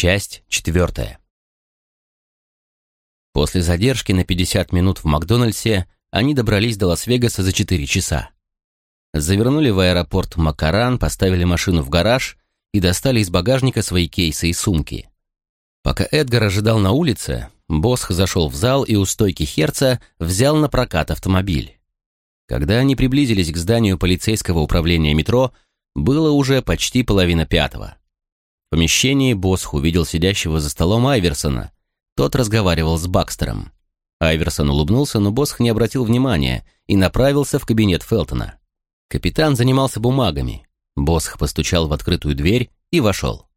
Часть четвертая. После задержки на 50 минут в Макдональдсе они добрались до Лас-Вегаса за 4 часа. Завернули в аэропорт Макаран, поставили машину в гараж и достали из багажника свои кейсы и сумки. Пока Эдгар ожидал на улице, Босх зашел в зал и у стойки Херца взял на прокат автомобиль. Когда они приблизились к зданию полицейского управления метро, было уже почти половина пятого. В помещении Босх увидел сидящего за столом Айверсона. Тот разговаривал с Бакстером. Айверсон улыбнулся, но Босх не обратил внимания и направился в кабинет Фелтона. Капитан занимался бумагами. Босх постучал в открытую дверь и вошел.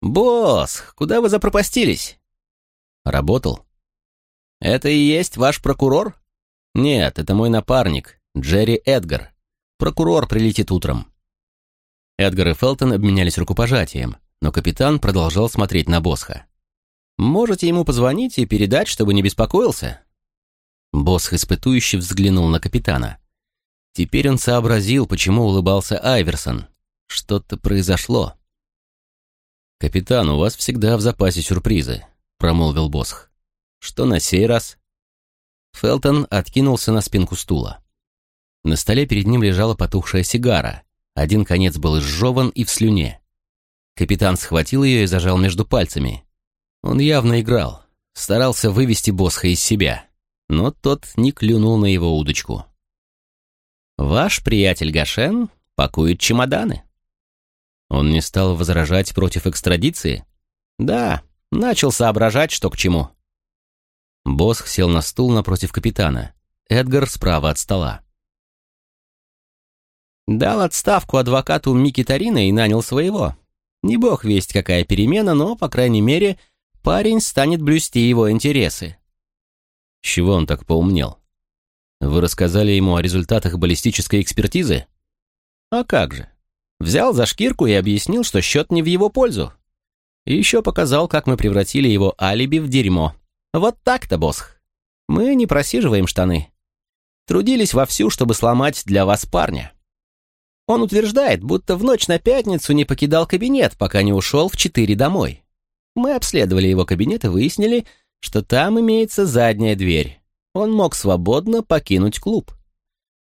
«Босх, куда вы запропастились?» «Работал». «Это и есть ваш прокурор?» «Нет, это мой напарник, Джерри Эдгар. Прокурор прилетит утром». Эдгар и Фелтон обменялись рукопожатием, но капитан продолжал смотреть на Босха. «Можете ему позвонить и передать, чтобы не беспокоился?» Босх испытующе взглянул на капитана. Теперь он сообразил, почему улыбался Айверсон. Что-то произошло. «Капитан, у вас всегда в запасе сюрпризы», — промолвил Босх. «Что на сей раз?» Фелтон откинулся на спинку стула. На столе перед ним лежала потухшая сигара, один конец был изжеван и в слюне. Капитан схватил ее и зажал между пальцами. Он явно играл, старался вывести Босха из себя, но тот не клюнул на его удочку. «Ваш приятель Гашен пакует чемоданы». Он не стал возражать против экстрадиции? Да, начал соображать, что к чему. Босх сел на стул напротив капитана. Эдгар справа от стола. Дал отставку адвокату Микки Тарина и нанял своего. Не бог весть какая перемена, но, по крайней мере, парень станет блюсти его интересы. С чего он так поумнел? Вы рассказали ему о результатах баллистической экспертизы? А как же. Взял за шкирку и объяснил, что счет не в его пользу. И еще показал, как мы превратили его алиби в дерьмо. Вот так-то, босх. Мы не просиживаем штаны. Трудились вовсю, чтобы сломать для вас парня. Он утверждает, будто в ночь на пятницу не покидал кабинет, пока не ушел в четыре домой. Мы обследовали его кабинет и выяснили, что там имеется задняя дверь. Он мог свободно покинуть клуб.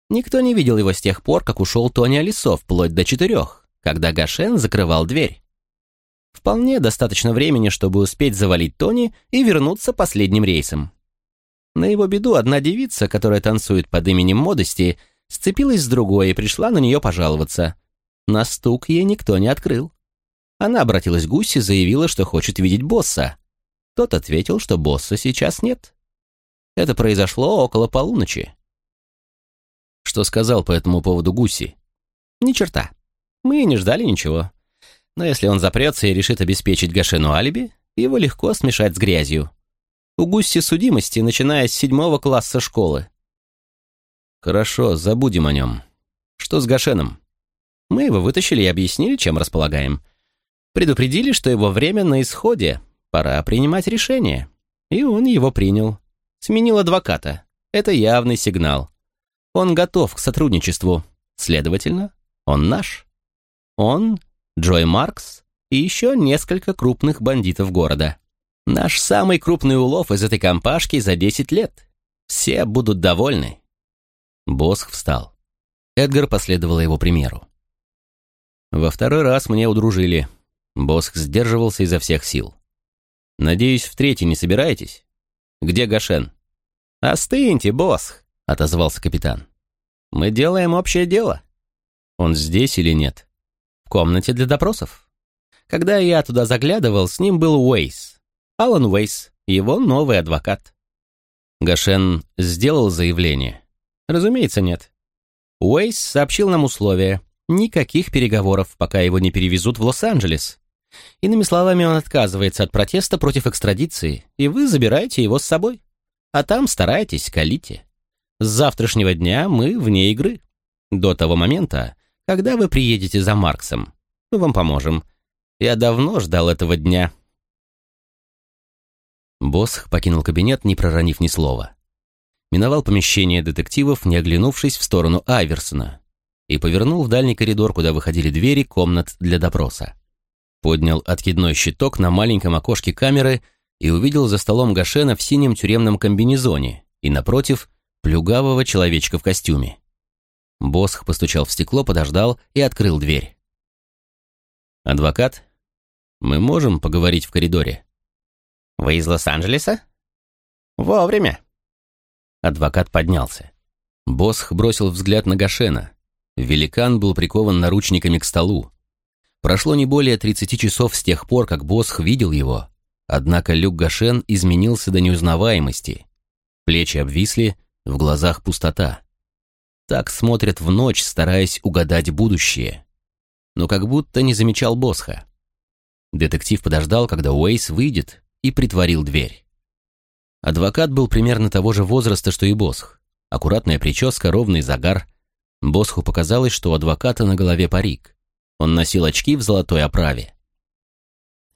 Никто не видел его с тех пор, как ушел Тони Алисов, вплоть до четырех, когда Гашен закрывал дверь. Вполне достаточно времени, чтобы успеть завалить Тони и вернуться последним рейсом. На его беду одна девица, которая танцует под именем Модости, сцепилась с другой и пришла на нее пожаловаться. На стук ей никто не открыл. Она обратилась к Гусси, заявила, что хочет видеть босса. Тот ответил, что босса сейчас нет. Это произошло около полуночи. Что сказал по этому поводу Гусси? Ни черта. Мы не ждали ничего. Но если он запрется и решит обеспечить Гашену алиби, его легко смешать с грязью. У Гусси судимости, начиная с седьмого класса школы. «Хорошо, забудем о нем. Что с Гашеном?» «Мы его вытащили и объяснили, чем располагаем. Предупредили, что его время на исходе. Пора принимать решение. И он его принял. Сменил адвоката. Это явный сигнал. Он готов к сотрудничеству. Следовательно, он наш. Он, Джой Маркс и еще несколько крупных бандитов города. Наш самый крупный улов из этой компашки за 10 лет. Все будут довольны. Босх встал. Эдгар последовал его примеру. Во второй раз мне удружили. Босх сдерживался изо всех сил. «Надеюсь, в третий не собираетесь? Где Гашен?» «Остыньте, Босх», — отозвался капитан. «Мы делаем общее дело». «Он здесь или нет?» «В комнате для допросов». Когда я туда заглядывал, с ним был Уэйс. Алан Уэйс, его новый адвокат. Гашен сделал заявление. Разумеется, нет. Уэйс сообщил нам условия. Никаких переговоров, пока его не перевезут в Лос-Анджелес. Иными словами, он отказывается от протеста против экстрадиции, и вы забираете его с собой. А там старайтесь, калите. С завтрашнего дня мы вне игры. До того момента, когда вы приедете за Марксом. Мы вам поможем. Я давно ждал этого дня. Босх покинул кабинет, не проронив ни слова миновал помещение детективов, не оглянувшись в сторону Айверсона, и повернул в дальний коридор, куда выходили двери комнат для допроса. Поднял откидной щиток на маленьком окошке камеры и увидел за столом Гашена в синем тюремном комбинезоне и, напротив, плюгавого человечка в костюме. Босх постучал в стекло, подождал и открыл дверь. «Адвокат, мы можем поговорить в коридоре?» «Вы из Лос-Анджелеса?» «Вовремя». Адвокат поднялся. Босх бросил взгляд на Гашена. Великан был прикован наручниками к столу. Прошло не более 30 часов с тех пор, как Босх видел его, однако Люк Гашен изменился до неузнаваемости. Плечи обвисли, в глазах пустота. Так смотрят в ночь, стараясь угадать будущее. Но как будто не замечал Босха. Детектив подождал, когда Уэйс выйдет, и притворил дверь. Адвокат был примерно того же возраста, что и Босх. Аккуратная прическа, ровный загар. Босху показалось, что у адвоката на голове парик. Он носил очки в золотой оправе.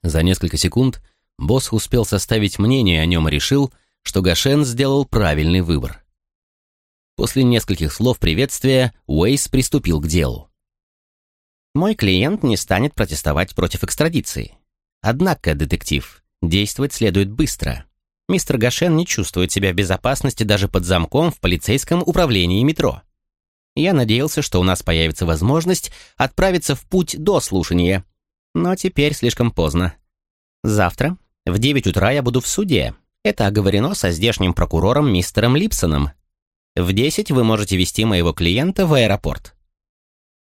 За несколько секунд Босх успел составить мнение о нем и решил, что Гашен сделал правильный выбор. После нескольких слов приветствия Уэйс приступил к делу. «Мой клиент не станет протестовать против экстрадиции. Однако, детектив, действовать следует быстро. Мистер Гашен не чувствует себя в безопасности даже под замком в полицейском управлении метро. Я надеялся, что у нас появится возможность отправиться в путь до слушания. Но теперь слишком поздно. Завтра в 9 утра я буду в суде. Это оговорено со здешним прокурором мистером Липсоном. В 10 вы можете вести моего клиента в аэропорт.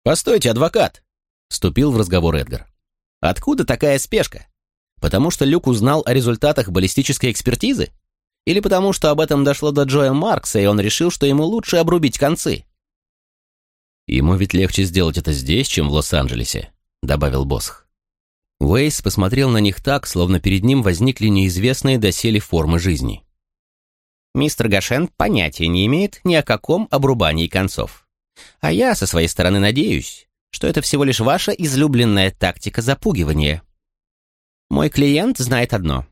«Постойте, адвокат!» — вступил в разговор Эдгар. «Откуда такая спешка? Потому что Люк узнал о результатах баллистической экспертизы? Или потому что об этом дошло до Джоя Маркса, и он решил, что ему лучше обрубить концы? «Ему ведь легче сделать это здесь, чем в Лос-Анджелесе», — добавил Босх. Уэйс посмотрел на них так, словно перед ним возникли неизвестные доселе формы жизни. «Мистер Гашен понятия не имеет ни о каком обрубании концов. А я, со своей стороны, надеюсь, что это всего лишь ваша излюбленная тактика запугивания. Мой клиент знает одно.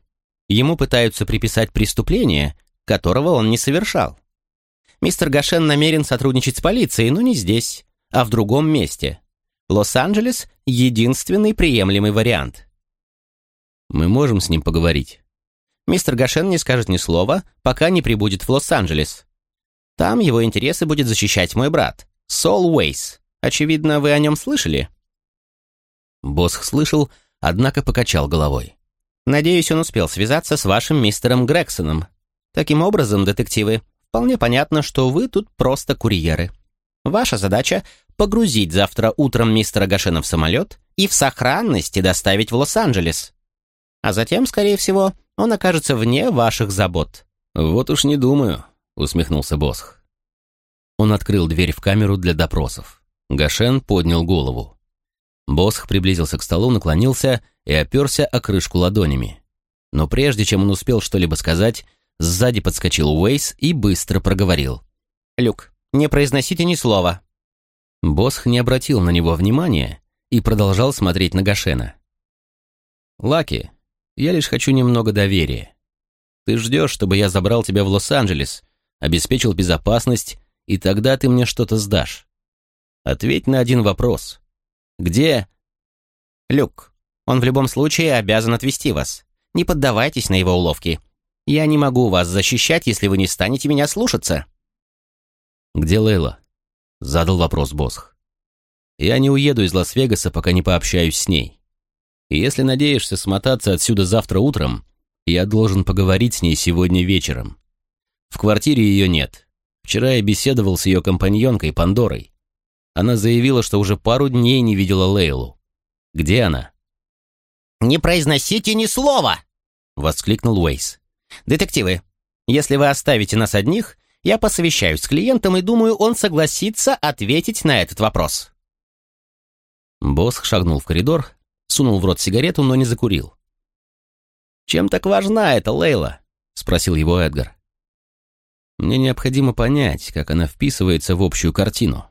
Ему пытаются приписать преступление, которого он не совершал. Мистер Гашен намерен сотрудничать с полицией, но не здесь, а в другом месте. Лос-Анджелес — единственный приемлемый вариант. Мы можем с ним поговорить. Мистер Гашен не скажет ни слова, пока не прибудет в Лос-Анджелес. Там его интересы будет защищать мой брат, Сол Уэйс. Очевидно, вы о нем слышали?» Босх слышал, однако покачал головой. «Надеюсь, он успел связаться с вашим мистером Грексоном. Таким образом, детективы, вполне понятно, что вы тут просто курьеры. Ваша задача — погрузить завтра утром мистера Гашена в самолет и в сохранности доставить в Лос-Анджелес. А затем, скорее всего, он окажется вне ваших забот». «Вот уж не думаю», — усмехнулся Босх. Он открыл дверь в камеру для допросов. Гашен поднял голову. Босх приблизился к столу, наклонился и оперся о крышку ладонями. Но прежде чем он успел что-либо сказать, сзади подскочил Уэйс и быстро проговорил. «Люк, не произносите ни слова». Босх не обратил на него внимания и продолжал смотреть на Гашена. «Лаки, я лишь хочу немного доверия. Ты ждешь, чтобы я забрал тебя в Лос-Анджелес, обеспечил безопасность, и тогда ты мне что-то сдашь. Ответь на один вопрос. Где...» «Люк, он в любом случае обязан отвезти вас. Не поддавайтесь на его уловки. Я не могу вас защищать, если вы не станете меня слушаться». «Где Лейла?» — задал вопрос Босх. «Я не уеду из Лас-Вегаса, пока не пообщаюсь с ней. И если надеешься смотаться отсюда завтра утром, я должен поговорить с ней сегодня вечером. В квартире ее нет. Вчера я беседовал с ее компаньонкой Пандорой. Она заявила, что уже пару дней не видела Лейлу. Где она?» «Не произносите ни слова!» — воскликнул Уэйс. «Детективы, если вы оставите нас одних, я посовещаюсь с клиентом и думаю, он согласится ответить на этот вопрос». Босс шагнул в коридор, сунул в рот сигарету, но не закурил. «Чем так важна эта Лейла?» — спросил его Эдгар. «Мне необходимо понять, как она вписывается в общую картину».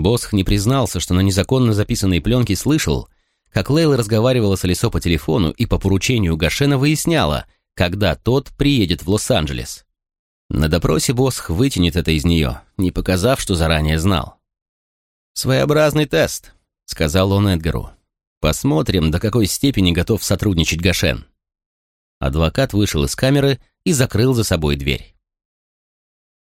Босх не признался, что на незаконно записанной пленке слышал, как Лейла разговаривала с Алисо по телефону и по поручению Гашена выясняла, когда тот приедет в Лос-Анджелес. На допросе Босх вытянет это из нее, не показав, что заранее знал. «Своеобразный тест», — сказал он Эдгару. Посмотрим, до какой степени готов сотрудничать Гашен. Адвокат вышел из камеры и закрыл за собой дверь.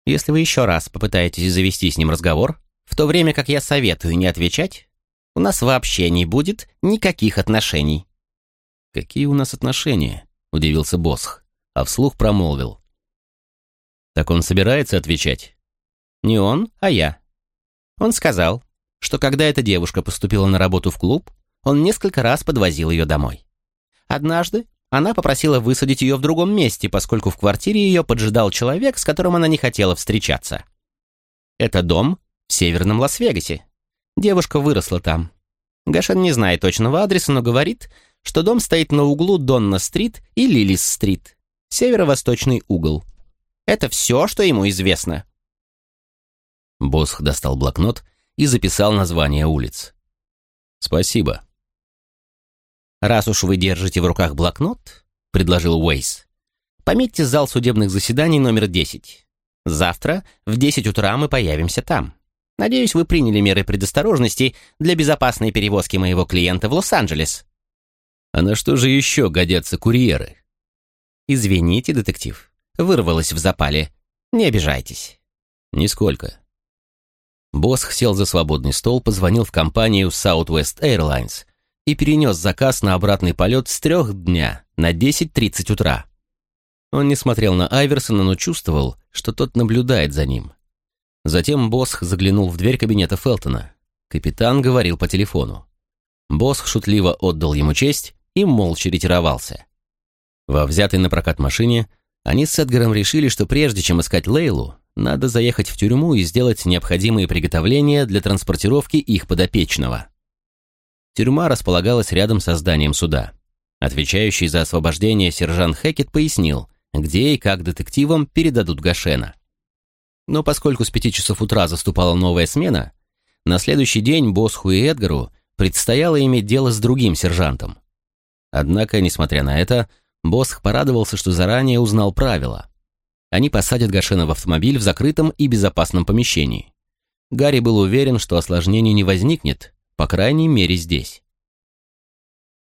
Если вы еще раз попытаетесь завести с ним разговор, в то время как я советую не отвечать, у нас вообще не будет никаких отношений. «Какие у нас отношения?» — удивился Босх, а вслух промолвил. «Так он собирается отвечать?» «Не он, а я». Он сказал, что когда эта девушка поступила на работу в клуб, он несколько раз подвозил ее домой. Однажды она попросила высадить ее в другом месте, поскольку в квартире ее поджидал человек, с которым она не хотела встречаться. Это дом северном Лас-Вегасе. Девушка выросла там. Гашен не знает точного адреса, но говорит, что дом стоит на углу Донна-стрит и Лилис-стрит, северо-восточный угол. Это все, что ему известно. Босх достал блокнот и записал название улиц. «Спасибо». «Раз уж вы держите в руках блокнот», — предложил Уэйс, «пометьте зал судебных заседаний номер 10. Завтра в 10 утра мы появимся там. Надеюсь, вы приняли меры предосторожности для безопасной перевозки моего клиента в Лос-Анджелес». «А на что же еще годятся курьеры?» «Извините, детектив, вырвалась в запале. Не обижайтесь». «Нисколько». Босх сел за свободный стол, позвонил в компанию Southwest Airlines и перенес заказ на обратный полет с трех дня на 10.30 утра. Он не смотрел на Айверсона, но чувствовал, что тот наблюдает за ним. Затем Босх заглянул в дверь кабинета Фелтона. Капитан говорил по телефону. Босх шутливо отдал ему честь и молча ретировался. Во взятой на прокат машине они с Эдгаром решили, что прежде чем искать Лейлу, надо заехать в тюрьму и сделать необходимые приготовления для транспортировки их подопечного. Тюрьма располагалась рядом со зданием суда. Отвечающий за освобождение сержант Хекет пояснил, где и как детективам передадут Гашена. Но поскольку с пяти часов утра заступала новая смена, на следующий день Босху и Эдгару предстояло иметь дело с другим сержантом. Однако, несмотря на это, Босх порадовался, что заранее узнал правила. Они посадят Гашена в автомобиль в закрытом и безопасном помещении. Гарри был уверен, что осложнений не возникнет, по крайней мере здесь.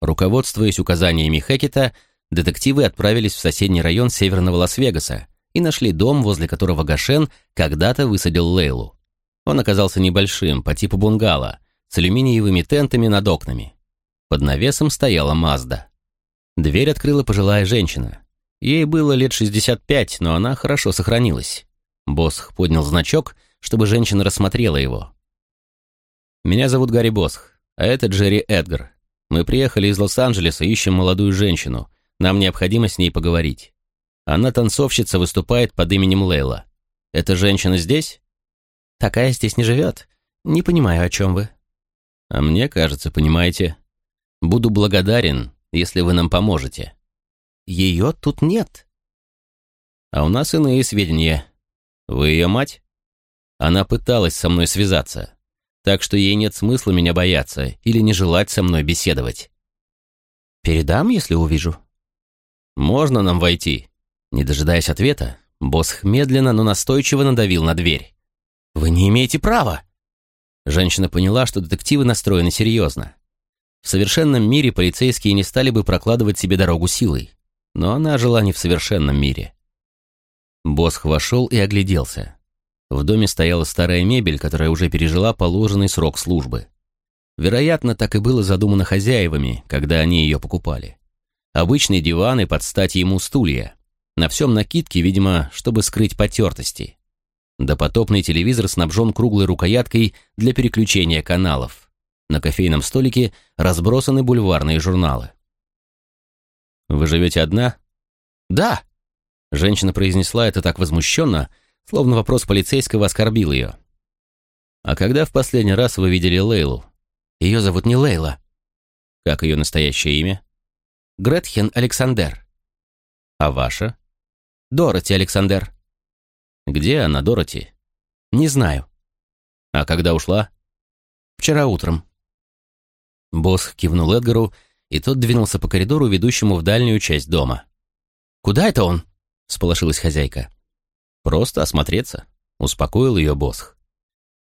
Руководствуясь указаниями Хекета, детективы отправились в соседний район северного Лас-Вегаса и нашли дом, возле которого Гашен когда-то высадил Лейлу. Он оказался небольшим, по типу бунгало, с алюминиевыми тентами над окнами. Под навесом стояла Мазда. Дверь открыла пожилая женщина. Ей было лет 65, но она хорошо сохранилась. Босх поднял значок, чтобы женщина рассмотрела его. «Меня зовут Гарри Босх, а это Джерри Эдгар. Мы приехали из Лос-Анджелеса, ищем молодую женщину. Нам необходимо с ней поговорить. Она танцовщица, выступает под именем Лейла. Эта женщина здесь?» «Такая здесь не живет. Не понимаю, о чем вы». «А мне кажется, понимаете. Буду благодарен, если вы нам поможете». Ее тут нет. А у нас иные сведения. Вы ее мать? Она пыталась со мной связаться, так что ей нет смысла меня бояться или не желать со мной беседовать. Передам, если увижу. Можно нам войти? Не дожидаясь ответа, Босх медленно, но настойчиво надавил на дверь. «Вы не имеете права!» Женщина поняла, что детективы настроены серьезно. В совершенном мире полицейские не стали бы прокладывать себе дорогу силой но она жила не в совершенном мире. Босх вошел и огляделся. В доме стояла старая мебель, которая уже пережила положенный срок службы. Вероятно, так и было задумано хозяевами, когда они ее покупали. Обычные диваны под стать ему стулья. На всем накидке, видимо, чтобы скрыть потертости. Допотопный телевизор снабжен круглой рукояткой для переключения каналов. На кофейном столике разбросаны бульварные журналы. «Вы живете одна?» «Да!» Женщина произнесла это так возмущенно, словно вопрос полицейского оскорбил ее. «А когда в последний раз вы видели Лейлу?» «Ее зовут не Лейла». «Как ее настоящее имя?» «Гретхен Александр». «А ваша?» «Дороти Александр». «Где она, Дороти?» «Не знаю». «А когда ушла?» «Вчера утром». Босс кивнул Эдгару и тот двинулся по коридору, ведущему в дальнюю часть дома. «Куда это он?» — сполошилась хозяйка. «Просто осмотреться», — успокоил ее Босх.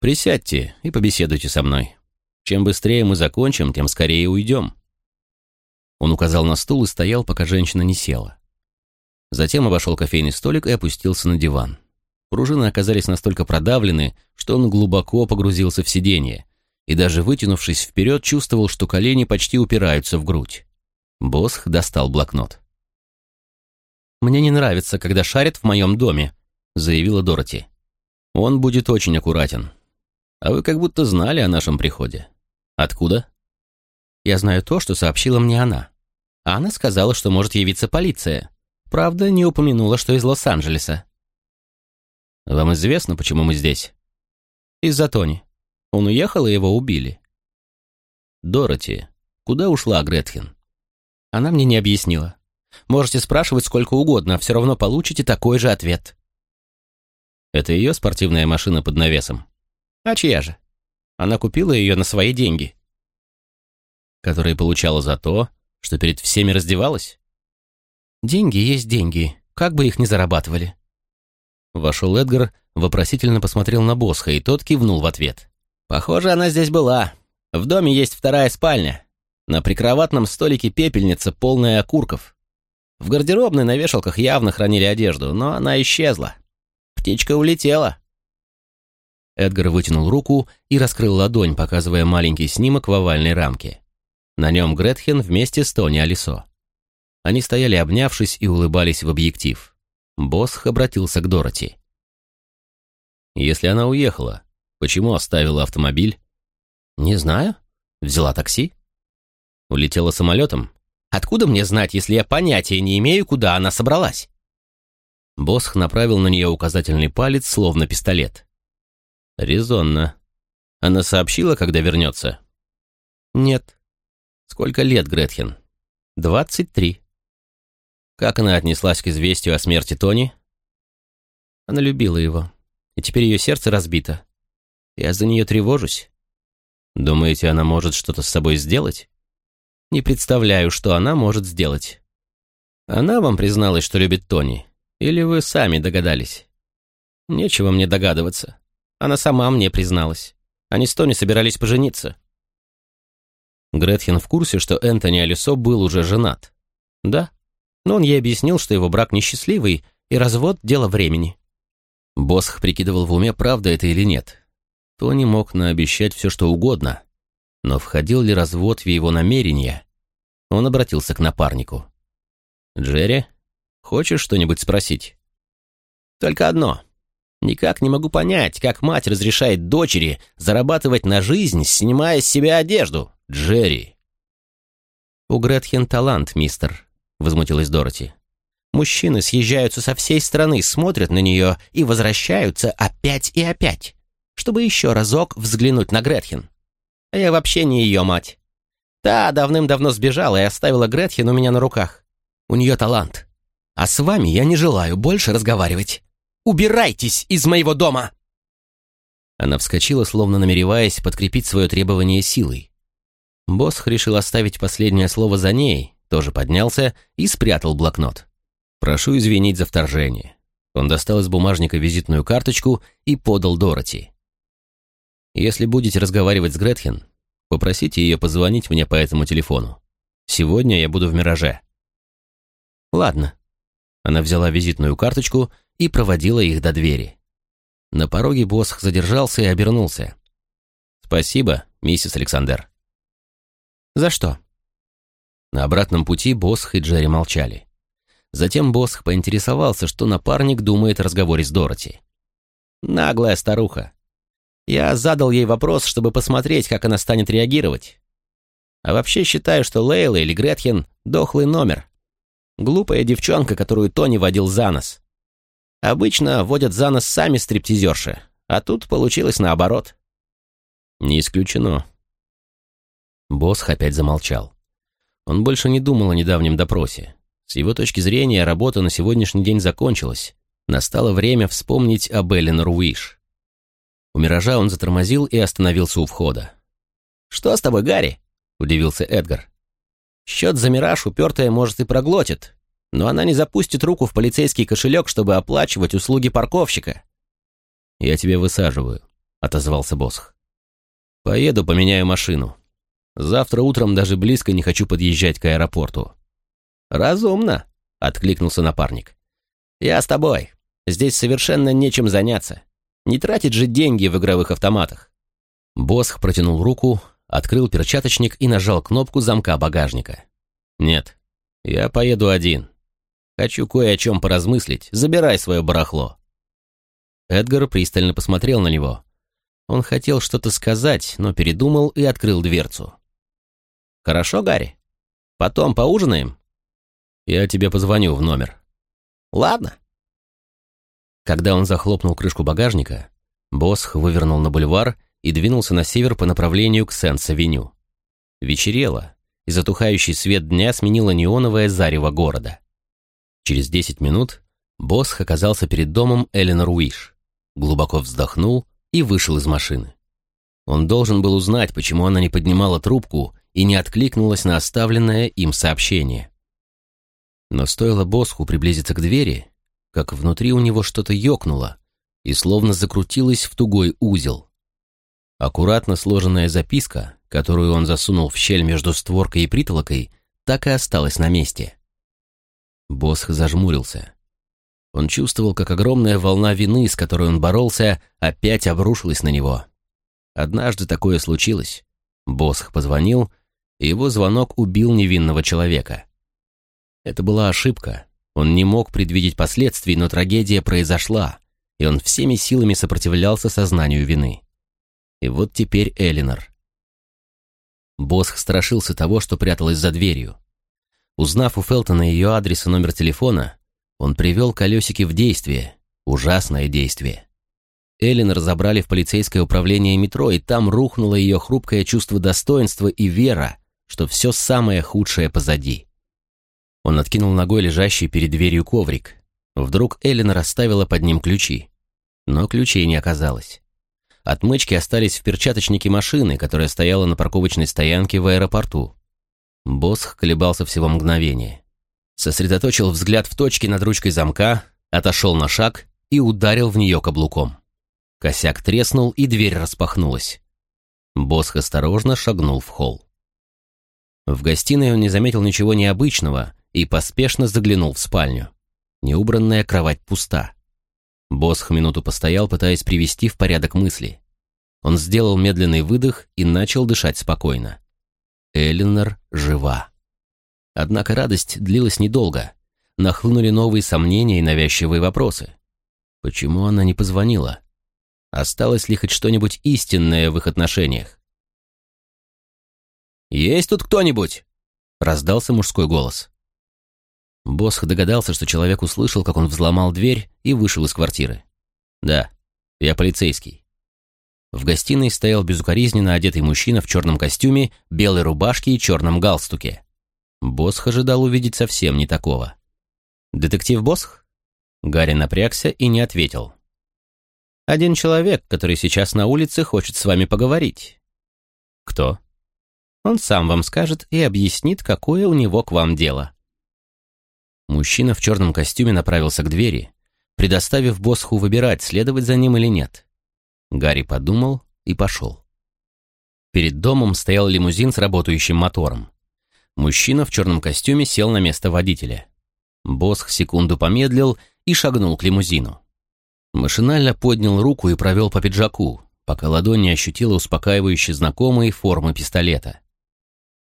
«Присядьте и побеседуйте со мной. Чем быстрее мы закончим, тем скорее уйдем». Он указал на стул и стоял, пока женщина не села. Затем обошел кофейный столик и опустился на диван. Пружины оказались настолько продавлены, что он глубоко погрузился в сиденье, и даже вытянувшись вперед, чувствовал, что колени почти упираются в грудь. Босх достал блокнот. «Мне не нравится, когда шарят в моем доме», — заявила Дороти. «Он будет очень аккуратен. А вы как будто знали о нашем приходе. Откуда?» «Я знаю то, что сообщила мне она. А она сказала, что может явиться полиция. Правда, не упомянула, что из Лос-Анджелеса». «Вам известно, почему мы здесь?» «Из-за Тони. Он уехал, и его убили». «Дороти, куда ушла Гретхен?» Она мне не объяснила. Можете спрашивать сколько угодно, все равно получите такой же ответ. Это ее спортивная машина под навесом? А чья же? Она купила ее на свои деньги. Которые получала за то, что перед всеми раздевалась? Деньги есть деньги, как бы их ни зарабатывали. Вошел Эдгар, вопросительно посмотрел на Босха, и тот кивнул в ответ. «Похоже, она здесь была. В доме есть вторая спальня. На прикроватном столике пепельница, полная окурков. В гардеробной на вешалках явно хранили одежду, но она исчезла. Птичка улетела. Эдгар вытянул руку и раскрыл ладонь, показывая маленький снимок в овальной рамке. На нем Гретхен вместе с Тони Алисо. Они стояли обнявшись и улыбались в объектив. Босх обратился к Дороти. «Если она уехала, почему оставила автомобиль?» «Не знаю. Взяла такси?» Улетела самолетом? Откуда мне знать, если я понятия не имею, куда она собралась? Босх направил на нее указательный палец, словно пистолет. Резонно. Она сообщила, когда вернется? Нет. Сколько лет, Гретхен? Двадцать три. Как она отнеслась к известию о смерти Тони? Она любила его, и теперь ее сердце разбито. Я за нее тревожусь. Думаете, она может что-то с собой сделать? Не представляю, что она может сделать. Она вам призналась, что любит Тони? Или вы сами догадались? Нечего мне догадываться. Она сама мне призналась. Они с Тони собирались пожениться. Гретхен в курсе, что Энтони Алисо был уже женат. Да, но он ей объяснил, что его брак несчастливый, и развод — дело времени. Босх прикидывал в уме, правда это или нет. Тони мог наобещать все, что угодно, но входил ли развод в его намерения? Он обратился к напарнику. «Джерри, хочешь что-нибудь спросить?» «Только одно. Никак не могу понять, как мать разрешает дочери зарабатывать на жизнь, снимая с себя одежду. Джерри!» «У Гретхен талант, мистер», — возмутилась Дороти. «Мужчины съезжаются со всей страны, смотрят на нее и возвращаются опять и опять, чтобы еще разок взглянуть на Гретхен. А я вообще не ее мать. Та давным-давно сбежала и оставила Гретхен у меня на руках. У нее талант. А с вами я не желаю больше разговаривать. Убирайтесь из моего дома!» Она вскочила, словно намереваясь подкрепить свое требование силой. Босх решил оставить последнее слово за ней, тоже поднялся и спрятал блокнот. «Прошу извинить за вторжение». Он достал из бумажника визитную карточку и подал Дороти. Если будете разговаривать с Гретхен, попросите ее позвонить мне по этому телефону. Сегодня я буду в «Мираже». Ладно. Она взяла визитную карточку и проводила их до двери. На пороге Босх задержался и обернулся. «Спасибо, миссис Александр». «За что?» На обратном пути Босх и Джерри молчали. Затем Босх поинтересовался, что напарник думает о разговоре с Дороти. «Наглая старуха. Я задал ей вопрос, чтобы посмотреть, как она станет реагировать. А вообще считаю, что Лейла или Гретхен — дохлый номер. Глупая девчонка, которую Тони водил за нос. Обычно водят за нос сами стриптизерши, а тут получилось наоборот. Не исключено. Босс опять замолчал. Он больше не думал о недавнем допросе. С его точки зрения, работа на сегодняшний день закончилась. Настало время вспомнить об Эленор Уиш. У «Миража» он затормозил и остановился у входа. «Что с тобой, Гарри?» — удивился Эдгар. «Счет за «Мираж» упертая, может, и проглотит, но она не запустит руку в полицейский кошелек, чтобы оплачивать услуги парковщика». «Я тебе высаживаю», — отозвался Босх. Поеду, поменяю машину. Завтра утром даже близко не хочу подъезжать к аэропорту. Разумно, откликнулся напарник. Я с тобой. Здесь совершенно нечем заняться. Не тратить же деньги в игровых автоматах. Босх протянул руку, открыл перчаточник и нажал кнопку замка багажника. «Нет, я поеду один. Хочу кое о чем поразмыслить. Забирай свое барахло». Эдгар пристально посмотрел на него. Он хотел что-то сказать, но передумал и открыл дверцу. «Хорошо, Гарри? Потом поужинаем?» «Я тебе позвоню в номер». «Ладно». Когда он захлопнул крышку багажника, Босх вывернул на бульвар и двинулся на север по направлению к Сенс-авеню. Вечерело, и затухающий свет дня сменило неоновое зарево города. Через десять минут Босх оказался перед домом Эленор Уиш, глубоко вздохнул и вышел из машины. Он должен был узнать, почему она не поднимала трубку и не откликнулась на оставленное им сообщение. Но стоило Босху приблизиться к двери, как внутри у него что-то ёкнуло и словно закрутилось в тугой узел. Аккуратно сложенная записка, которую он засунул в щель между створкой и притолокой, так и осталась на месте. Босх зажмурился. Он чувствовал, как огромная волна вины, с которой он боролся, опять обрушилась на него. Однажды такое случилось. Босх позвонил, и его звонок убил невинного человека. Это была ошибка. Он не мог предвидеть последствий, но трагедия произошла, и он всеми силами сопротивлялся сознанию вины. И вот теперь Элинор. Босх страшился того, что пряталось за дверью. Узнав у Фелтона ее адрес и номер телефона, он привел колесики в действие. Ужасное действие. Эллен разобрали в полицейское управление метро, и там рухнуло ее хрупкое чувство достоинства и вера, что все самое худшее позади. Он откинул ногой лежащий перед дверью коврик. Вдруг Эллен расставила под ним ключи. Но ключей не оказалось. Отмычки остались в перчаточнике машины, которая стояла на парковочной стоянке в аэропорту. Босх колебался всего мгновение. Сосредоточил взгляд в точке над ручкой замка, отошел на шаг и ударил в нее каблуком. Косяк треснул, и дверь распахнулась. Босх осторожно шагнул в холл. В гостиной он не заметил ничего необычного и поспешно заглянул в спальню. Неубранная кровать пуста. Босх минуту постоял, пытаясь привести в порядок мысли. Он сделал медленный выдох и начал дышать спокойно. Эллинор жива. Однако радость длилась недолго. Нахлынули новые сомнения и навязчивые вопросы. Почему она не позвонила? Осталось ли хоть что-нибудь истинное в их отношениях? «Есть тут кто-нибудь?» — раздался мужской голос. Босх догадался, что человек услышал, как он взломал дверь и вышел из квартиры. «Да, я полицейский». В гостиной стоял безукоризненно одетый мужчина в черном костюме, белой рубашке и черном галстуке. Босх ожидал увидеть совсем не такого. «Детектив Босх?» Гарри напрягся и не ответил. «Один человек, который сейчас на улице, хочет с вами поговорить». «Кто?» «Он сам вам скажет и объяснит, какое у него к вам дело». Мужчина в черном костюме направился к двери, предоставив Босху выбирать, следовать за ним или нет. Гарри подумал и пошел. Перед домом стоял лимузин с работающим мотором. Мужчина в черном костюме сел на место водителя. Босх секунду помедлил и шагнул к лимузину. Машинально поднял руку и провел по пиджаку, пока ладонь не ощутила успокаивающие знакомые формы пистолета.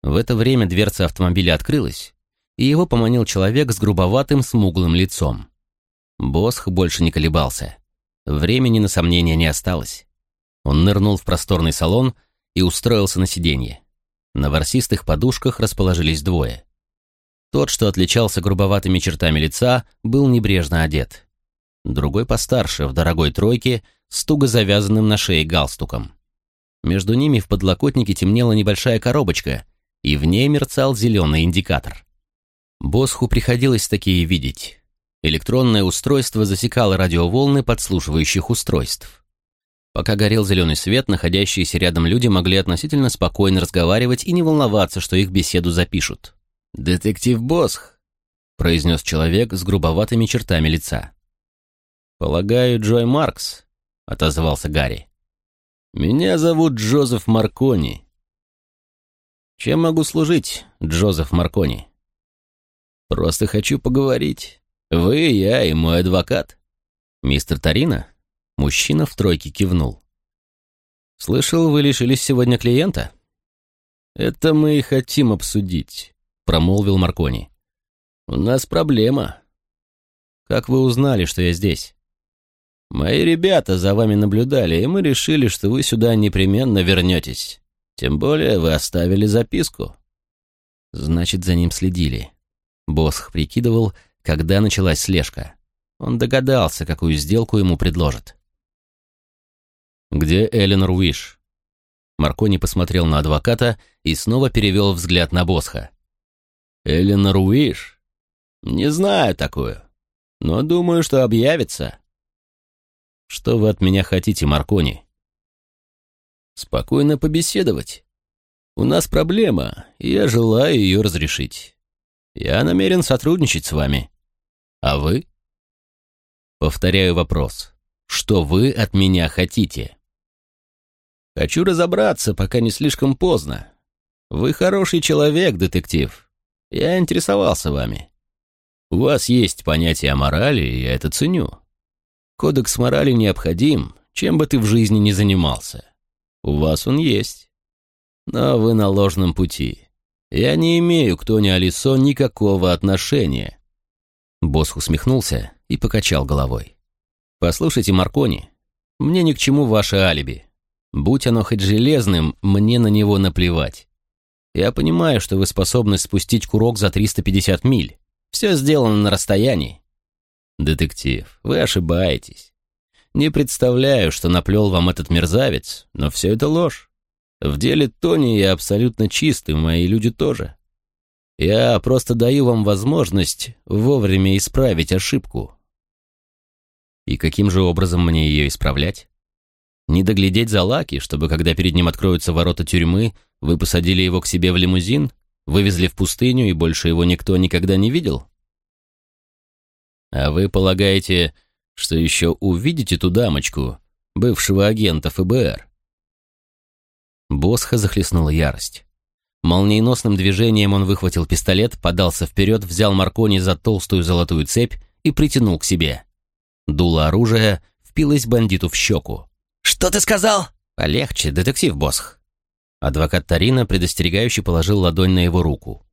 В это время дверца автомобиля открылась, и его поманил человек с грубоватым смуглым лицом. Босх больше не колебался. Времени на сомнения не осталось. Он нырнул в просторный салон и устроился на сиденье. На ворсистых подушках расположились двое. Тот, что отличался грубоватыми чертами лица, был небрежно одет. Другой постарше, в дорогой тройке, с туго завязанным на шее галстуком. Между ними в подлокотнике темнела небольшая коробочка, и в ней мерцал зеленый индикатор. Босху приходилось такие видеть. Электронное устройство засекало радиоволны подслушивающих устройств. Пока горел зеленый свет, находящиеся рядом люди могли относительно спокойно разговаривать и не волноваться, что их беседу запишут. «Детектив Босх», — произнес человек с грубоватыми чертами лица. «Полагаю, Джой Маркс», — отозвался Гарри. Меня зовут Джозеф Маркони. Чем могу служить, Джозеф Маркони? Просто хочу поговорить. Вы, я и мой адвокат. Мистер Тарина? Мужчина в тройке кивнул. Слышал, вы лишились сегодня клиента? Это мы и хотим обсудить, промолвил Маркони. У нас проблема. Как вы узнали, что я здесь? Мои ребята за вами наблюдали, и мы решили, что вы сюда непременно вернетесь. Тем более вы оставили записку. Значит, за ним следили. Босх прикидывал, когда началась слежка. Он догадался, какую сделку ему предложат. «Где Эленор Уиш?» Маркони посмотрел на адвоката и снова перевел взгляд на Босха. «Эленор Уиш? Не знаю такую, но думаю, что объявится. Что вы от меня хотите, Маркони? Спокойно побеседовать. У нас проблема, и я желаю ее разрешить. Я намерен сотрудничать с вами. А вы? Повторяю вопрос. Что вы от меня хотите? Хочу разобраться, пока не слишком поздно. Вы хороший человек, детектив. Я интересовался вами. У вас есть понятие о морали, и я это ценю. Кодекс морали необходим, чем бы ты в жизни ни занимался. У вас он есть. Но вы на ложном пути. Я не имею к Тони Алисо никакого отношения. Босс усмехнулся и покачал головой. Послушайте, Маркони, мне ни к чему ваше алиби. Будь оно хоть железным, мне на него наплевать. Я понимаю, что вы способны спустить курок за 350 миль. Все сделано на расстоянии. «Детектив, вы ошибаетесь. Не представляю, что наплел вам этот мерзавец, но все это ложь. В деле Тони я абсолютно чист, и мои люди тоже. Я просто даю вам возможность вовремя исправить ошибку». «И каким же образом мне ее исправлять?» Не доглядеть за Лаки, чтобы, когда перед ним откроются ворота тюрьмы, вы посадили его к себе в лимузин, вывезли в пустыню, и больше его никто никогда не видел? А вы полагаете, что еще увидите ту дамочку, бывшего агента ФБР? Босха захлестнула ярость. Молниеносным движением он выхватил пистолет, подался вперед, взял Маркони за толстую золотую цепь и притянул к себе. Дуло оружия впилось бандиту в щеку. «Что ты сказал?» «Полегче, детектив Босх». Адвокат Тарина предостерегающе положил ладонь на его руку.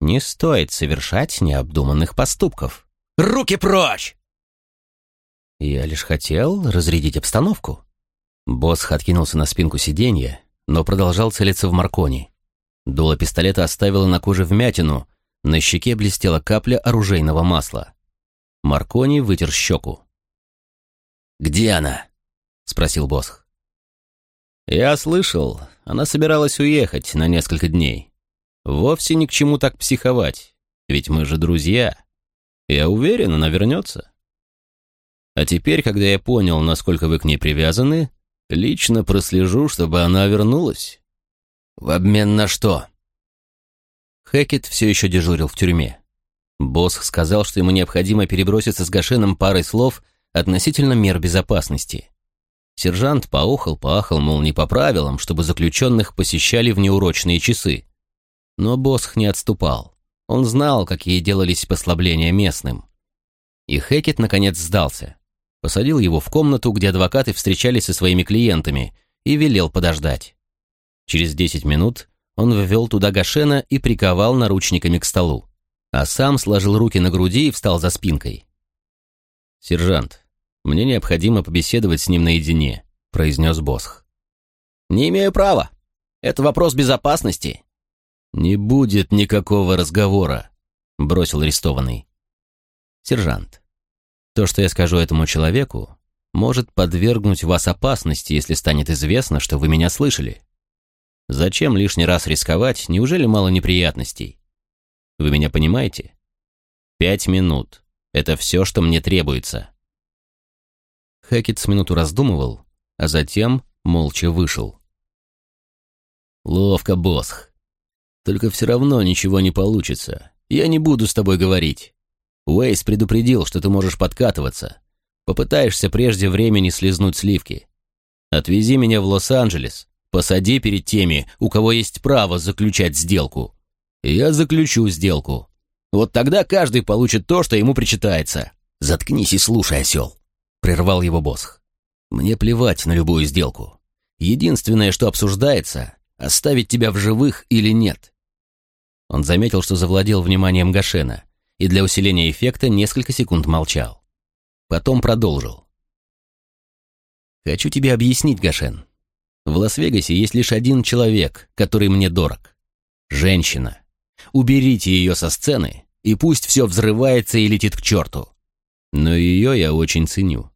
«Не стоит совершать необдуманных поступков». Руки прочь!» Я лишь хотел разрядить обстановку. Босс откинулся на спинку сиденья, но продолжал целиться в Маркони. Дуло пистолета оставило на коже вмятину, на щеке блестела капля оружейного масла. Маркони вытер щеку. «Где она?» — спросил Босх. «Я слышал, она собиралась уехать на несколько дней. Вовсе ни к чему так психовать, ведь мы же друзья». Я уверен, она вернется. А теперь, когда я понял, насколько вы к ней привязаны, лично прослежу, чтобы она вернулась. В обмен на что? Хэкет все еще дежурил в тюрьме. Босс сказал, что ему необходимо переброситься с Гашеном парой слов относительно мер безопасности. Сержант поохал-поахал, мол, не по правилам, чтобы заключенных посещали в неурочные часы. Но Босх не отступал. Он знал, какие делались послабления местным. И Хекет наконец сдался. Посадил его в комнату, где адвокаты встречались со своими клиентами, и велел подождать. Через десять минут он ввел туда Гашена и приковал наручниками к столу, а сам сложил руки на груди и встал за спинкой. «Сержант, мне необходимо побеседовать с ним наедине», — произнес Босх. «Не имею права. Это вопрос безопасности. «Не будет никакого разговора», — бросил арестованный. «Сержант, то, что я скажу этому человеку, может подвергнуть вас опасности, если станет известно, что вы меня слышали. Зачем лишний раз рисковать, неужели мало неприятностей? Вы меня понимаете? Пять минут. Это все, что мне требуется». Хэкет с минуту раздумывал, а затем молча вышел. «Ловко, Босх. Только все равно ничего не получится. Я не буду с тобой говорить. Уэйс предупредил, что ты можешь подкатываться. Попытаешься прежде времени слезнуть сливки. Отвези меня в Лос-Анджелес, посади перед теми, у кого есть право заключать сделку. Я заключу сделку. Вот тогда каждый получит то, что ему причитается. Заткнись и слушай, осел, прервал его босс. Мне плевать на любую сделку. Единственное, что обсуждается, оставить тебя в живых или нет. Он заметил, что завладел вниманием Гашена, и для усиления эффекта несколько секунд молчал. Потом продолжил. «Хочу тебе объяснить, Гашен. В Лас-Вегасе есть лишь один человек, который мне дорог. Женщина. Уберите ее со сцены, и пусть все взрывается и летит к черту. Но ее я очень ценю.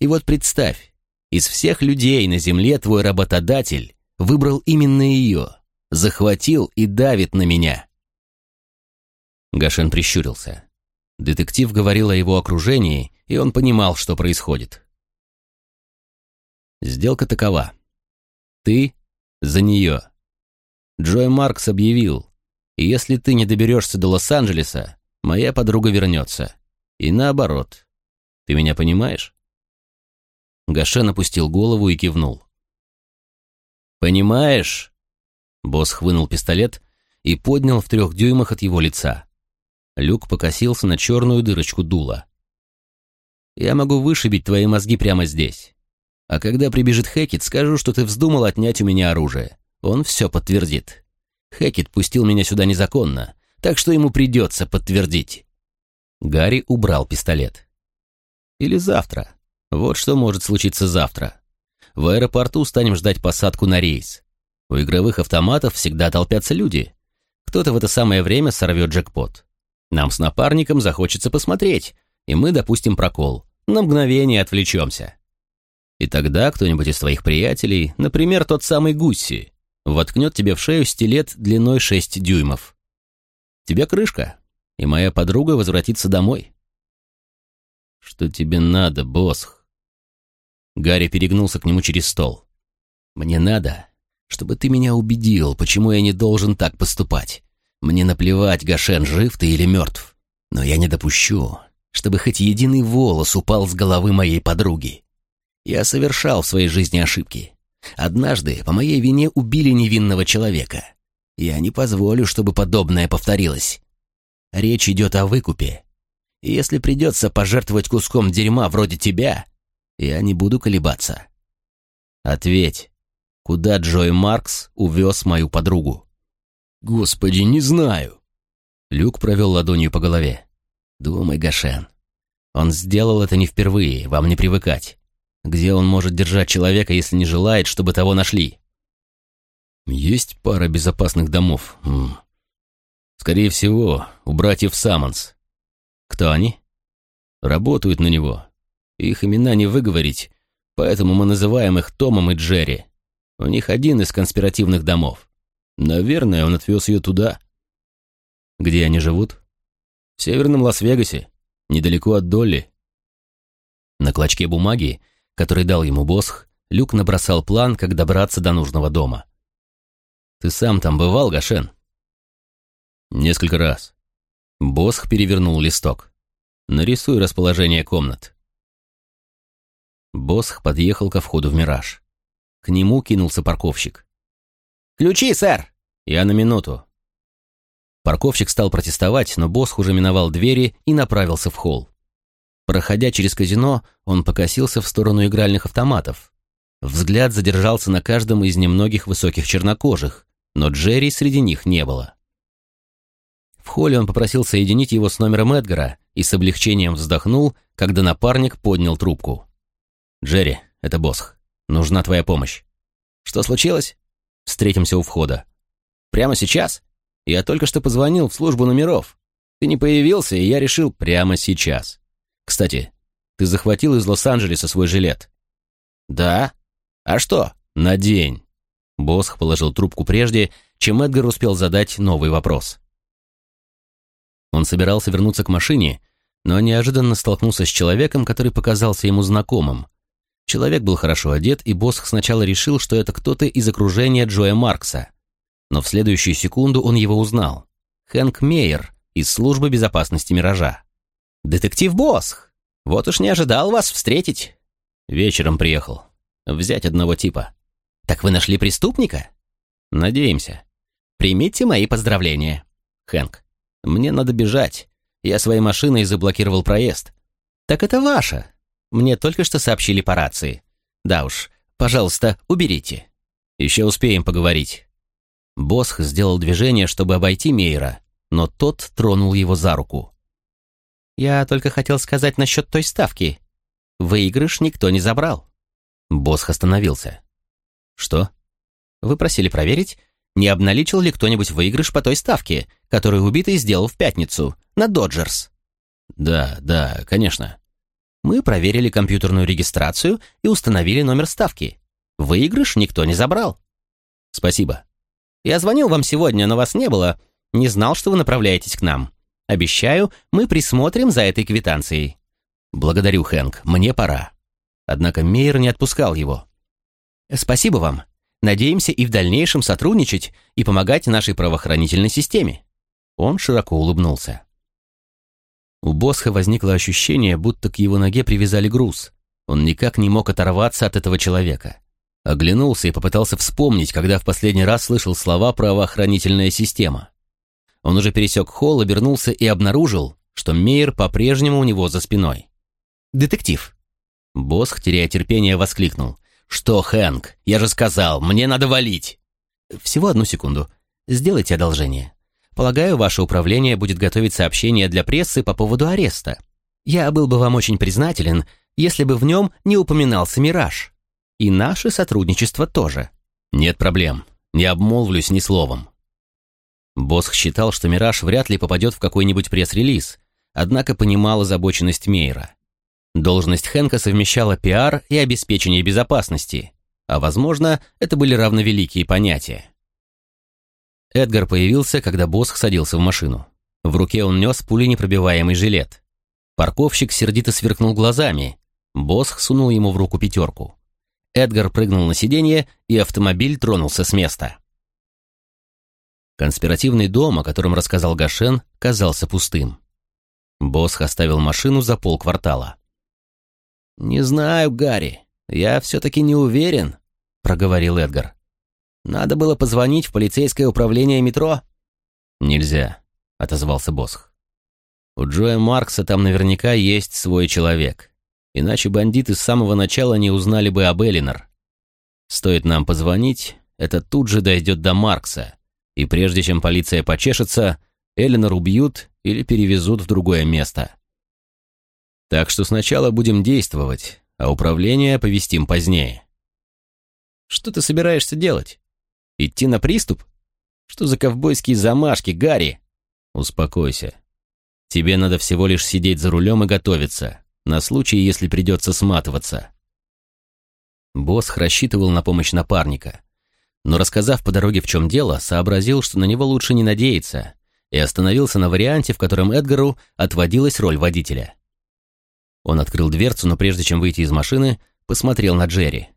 И вот представь, из всех людей на земле твой работодатель выбрал именно ее, захватил и давит на меня. Гашен прищурился. Детектив говорил о его окружении, и он понимал, что происходит. Сделка такова. Ты за нее. Джой Маркс объявил, если ты не доберешься до Лос-Анджелеса, моя подруга вернется. И наоборот. Ты меня понимаешь? Гашен опустил голову и кивнул. «Понимаешь?» Босс хвынул пистолет и поднял в трех дюймах от его лица. Люк покосился на черную дырочку дула. «Я могу вышибить твои мозги прямо здесь. А когда прибежит Хэкет, скажу, что ты вздумал отнять у меня оружие. Он все подтвердит. Хэкет пустил меня сюда незаконно, так что ему придется подтвердить». Гарри убрал пистолет. «Или завтра. Вот что может случиться завтра. В аэропорту станем ждать посадку на рейс. У игровых автоматов всегда толпятся люди. Кто-то в это самое время сорвет джекпот. Нам с напарником захочется посмотреть, и мы допустим прокол. На мгновение отвлечемся. И тогда кто-нибудь из твоих приятелей, например, тот самый Гусси, воткнет тебе в шею стилет длиной 6 дюймов. Тебе крышка, и моя подруга возвратится домой. Что тебе надо, Босх? Гарри перегнулся к нему через стол. Мне надо, чтобы ты меня убедил, почему я не должен так поступать. Мне наплевать, Гашен, жив ты или мертв. Но я не допущу, чтобы хоть единый волос упал с головы моей подруги. Я совершал в своей жизни ошибки. Однажды по моей вине убили невинного человека. Я не позволю, чтобы подобное повторилось. Речь идет о выкупе. И если придется пожертвовать куском дерьма вроде тебя, я не буду колебаться. Ответь, куда Джой Маркс увез мою подругу? «Господи, не знаю!» Люк провел ладонью по голове. «Думай, Гашен. Он сделал это не впервые, вам не привыкать. Где он может держать человека, если не желает, чтобы того нашли?» «Есть пара безопасных домов. Скорее всего, у братьев Саммонс. Кто они?» «Работают на него. Их имена не выговорить, поэтому мы называем их Томом и Джерри. У них один из конспиративных домов. Наверное, он отвез ее туда. Где они живут? В северном Лас-Вегасе, недалеко от Долли. На клочке бумаги, который дал ему Босх, Люк набросал план, как добраться до нужного дома. «Ты сам там бывал, Гашен?» «Несколько раз». Босх перевернул листок. «Нарисуй расположение комнат». Босх подъехал ко входу в «Мираж». К нему кинулся парковщик. «Ключи, сэр!» «Я на минуту». Парковщик стал протестовать, но босс уже миновал двери и направился в холл. Проходя через казино, он покосился в сторону игральных автоматов. Взгляд задержался на каждом из немногих высоких чернокожих, но Джерри среди них не было. В холле он попросил соединить его с номером Эдгара и с облегчением вздохнул, когда напарник поднял трубку. «Джерри, это Босх. Нужна твоя помощь». «Что случилось?» Встретимся у входа. Прямо сейчас? Я только что позвонил в службу номеров. Ты не появился, и я решил прямо сейчас. Кстати, ты захватил из Лос-Анджелеса свой жилет. Да? А что? Надень. Босх положил трубку прежде, чем Эдгар успел задать новый вопрос. Он собирался вернуться к машине, но неожиданно столкнулся с человеком, который показался ему знакомым. Человек был хорошо одет, и Босх сначала решил, что это кто-то из окружения Джоя Маркса. Но в следующую секунду он его узнал. Хэнк Мейер из службы безопасности «Миража». «Детектив Босх! Вот уж не ожидал вас встретить!» Вечером приехал. Взять одного типа. Так вы нашли преступника? Надеемся. Примите мои поздравления. Хэнк, мне надо бежать. Я своей машиной заблокировал проезд. Так это ваше. Мне только что сообщили по рации. Да уж, пожалуйста, уберите. Еще успеем поговорить. Босх сделал движение, чтобы обойти Мейера, но тот тронул его за руку. «Я только хотел сказать насчет той ставки. Выигрыш никто не забрал». Босх остановился. «Что?» «Вы просили проверить, не обналичил ли кто-нибудь выигрыш по той ставке, которую убитый сделал в пятницу, на Доджерс?» «Да, да, конечно». «Мы проверили компьютерную регистрацию и установили номер ставки. Выигрыш никто не забрал». «Спасибо». «Я звонил вам сегодня, но вас не было. Не знал, что вы направляетесь к нам. Обещаю, мы присмотрим за этой квитанцией». «Благодарю, Хэнк, мне пора». Однако Мейер не отпускал его. «Спасибо вам. Надеемся и в дальнейшем сотрудничать и помогать нашей правоохранительной системе». Он широко улыбнулся. У Босха возникло ощущение, будто к его ноге привязали груз. Он никак не мог оторваться от этого человека. Оглянулся и попытался вспомнить, когда в последний раз слышал слова «правоохранительная система». Он уже пересек холл, обернулся и обнаружил, что Мейер по-прежнему у него за спиной. «Детектив!» Босх, теряя терпение, воскликнул. «Что, Хэнк? Я же сказал, мне надо валить!» «Всего одну секунду. Сделайте одолжение. Полагаю, ваше управление будет готовить сообщение для прессы по поводу ареста. Я был бы вам очень признателен, если бы в нем не упоминался «Мираж». И наше сотрудничество тоже. Нет проблем. Не обмолвлюсь ни словом. Босх считал, что «Мираж» вряд ли попадет в какой-нибудь пресс-релиз, однако понимал озабоченность Мейера. Должность Хэнка совмещала пиар и обеспечение безопасности, а, возможно, это были равновеликие понятия. Эдгар появился, когда Босх садился в машину. В руке он нес пуленепробиваемый жилет. Парковщик сердито сверкнул глазами. Босх сунул ему в руку пятерку. Эдгар прыгнул на сиденье, и автомобиль тронулся с места. Конспиративный дом, о котором рассказал Гашен, казался пустым. Босх оставил машину за полквартала. «Не знаю, Гарри, я все-таки не уверен», — проговорил Эдгар. Надо было позвонить в полицейское управление метро. Нельзя, отозвался Босх. У Джоя Маркса там наверняка есть свой человек. Иначе бандиты с самого начала не узнали бы об Элинор. Стоит нам позвонить, это тут же дойдет до Маркса. И прежде чем полиция почешется, Элинор убьют или перевезут в другое место. Так что сначала будем действовать, а управление оповестим позднее. Что ты собираешься делать? Идти на приступ? Что за ковбойские замашки, Гарри? Успокойся. Тебе надо всего лишь сидеть за рулем и готовиться, на случай, если придется сматываться. Босс рассчитывал на помощь напарника, но, рассказав по дороге, в чем дело, сообразил, что на него лучше не надеяться, и остановился на варианте, в котором Эдгару отводилась роль водителя. Он открыл дверцу, но прежде чем выйти из машины, посмотрел на Джерри.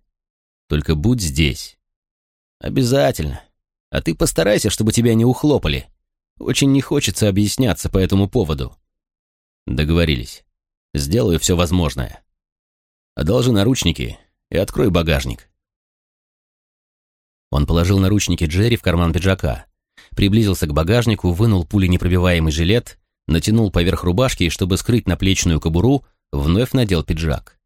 «Только будь здесь. «Обязательно. А ты постарайся, чтобы тебя не ухлопали. Очень не хочется объясняться по этому поводу». «Договорились. Сделаю все возможное. Одолжи наручники и открой багажник». Он положил наручники Джерри в карман пиджака, приблизился к багажнику, вынул пуленепробиваемый жилет, натянул поверх рубашки чтобы скрыть наплечную кобуру, вновь надел пиджак.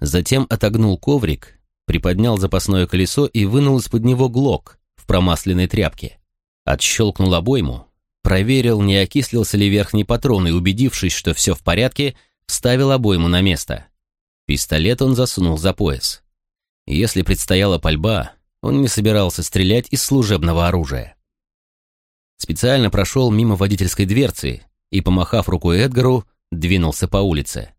Затем отогнул коврик приподнял запасное колесо и вынул из-под него глок в промасленной тряпке. Отщелкнул обойму, проверил, не окислился ли верхний патрон и, убедившись, что все в порядке, вставил обойму на место. Пистолет он засунул за пояс. Если предстояла пальба, он не собирался стрелять из служебного оружия. Специально прошел мимо водительской дверцы и, помахав рукой Эдгару, двинулся по улице.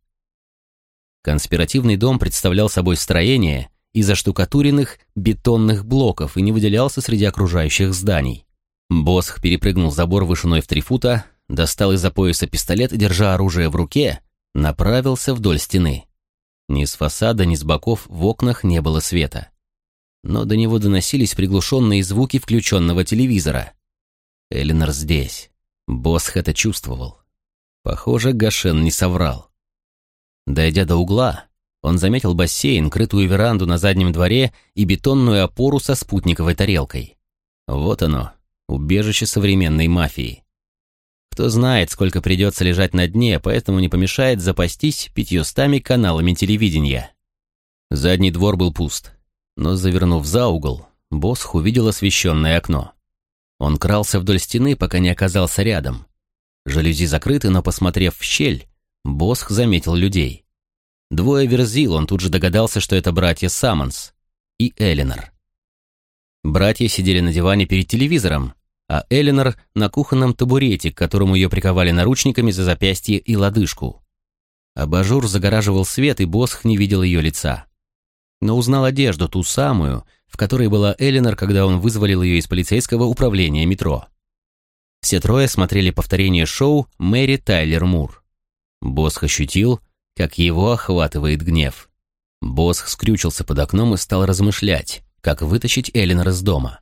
Конспиративный дом представлял собой строение, из оштукатуренных бетонных блоков и не выделялся среди окружающих зданий. Босх перепрыгнул забор вышиной в три фута, достал из-за пояса пистолет держа оружие в руке, направился вдоль стены. Ни с фасада, ни с боков в окнах не было света. Но до него доносились приглушенные звуки включенного телевизора. Элинор здесь. Босх это чувствовал. Похоже, Гашен не соврал. Дойдя до угла, Он заметил бассейн, крытую веранду на заднем дворе и бетонную опору со спутниковой тарелкой. Вот оно, убежище современной мафии. Кто знает, сколько придется лежать на дне, поэтому не помешает запастись пятьюстами каналами телевидения. Задний двор был пуст, но, завернув за угол, Босх увидел освещенное окно. Он крался вдоль стены, пока не оказался рядом. Жалюзи закрыты, но, посмотрев в щель, Босх заметил людей. Двое верзил, он тут же догадался, что это братья Саммонс и Элинор. Братья сидели на диване перед телевизором, а Элинор на кухонном табурете, к которому ее приковали наручниками за запястье и лодыжку. Абажур загораживал свет, и Босх не видел ее лица. Но узнал одежду, ту самую, в которой была Элинор, когда он вызволил ее из полицейского управления метро. Все трое смотрели повторение шоу Мэри Тайлер Мур. Босх ощутил, как его охватывает гнев. Босх скрючился под окном и стал размышлять, как вытащить Элинор из дома.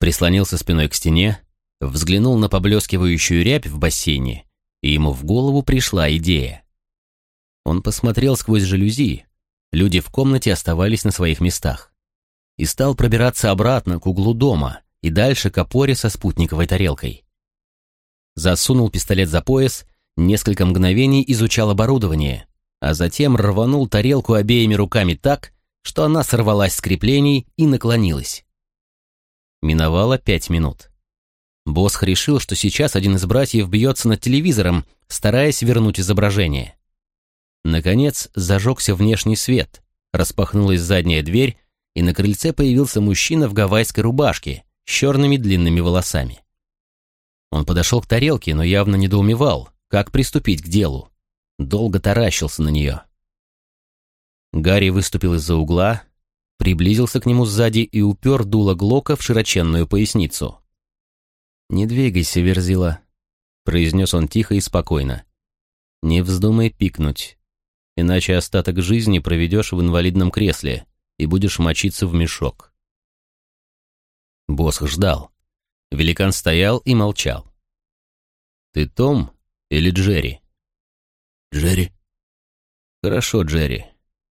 Прислонился спиной к стене, взглянул на поблескивающую рябь в бассейне, и ему в голову пришла идея. Он посмотрел сквозь жалюзи, люди в комнате оставались на своих местах и стал пробираться обратно к углу дома и дальше к опоре со спутниковой тарелкой. Засунул пистолет за пояс, несколько мгновений изучал оборудование, а затем рванул тарелку обеими руками так, что она сорвалась с креплений и наклонилась. Миновало пять минут. Босх решил, что сейчас один из братьев бьется над телевизором, стараясь вернуть изображение. Наконец зажегся внешний свет, распахнулась задняя дверь, и на крыльце появился мужчина в гавайской рубашке с черными длинными волосами. Он подошел к тарелке, но явно недоумевал, как приступить к делу. Долго таращился на нее. Гарри выступил из-за угла, приблизился к нему сзади и упер дуло Глока в широченную поясницу. «Не двигайся, Верзила», — произнес он тихо и спокойно. «Не вздумай пикнуть, иначе остаток жизни проведешь в инвалидном кресле и будешь мочиться в мешок. Босх ждал. Великан стоял и молчал. «Ты Том или Джерри?» «Джерри». «Хорошо, Джерри.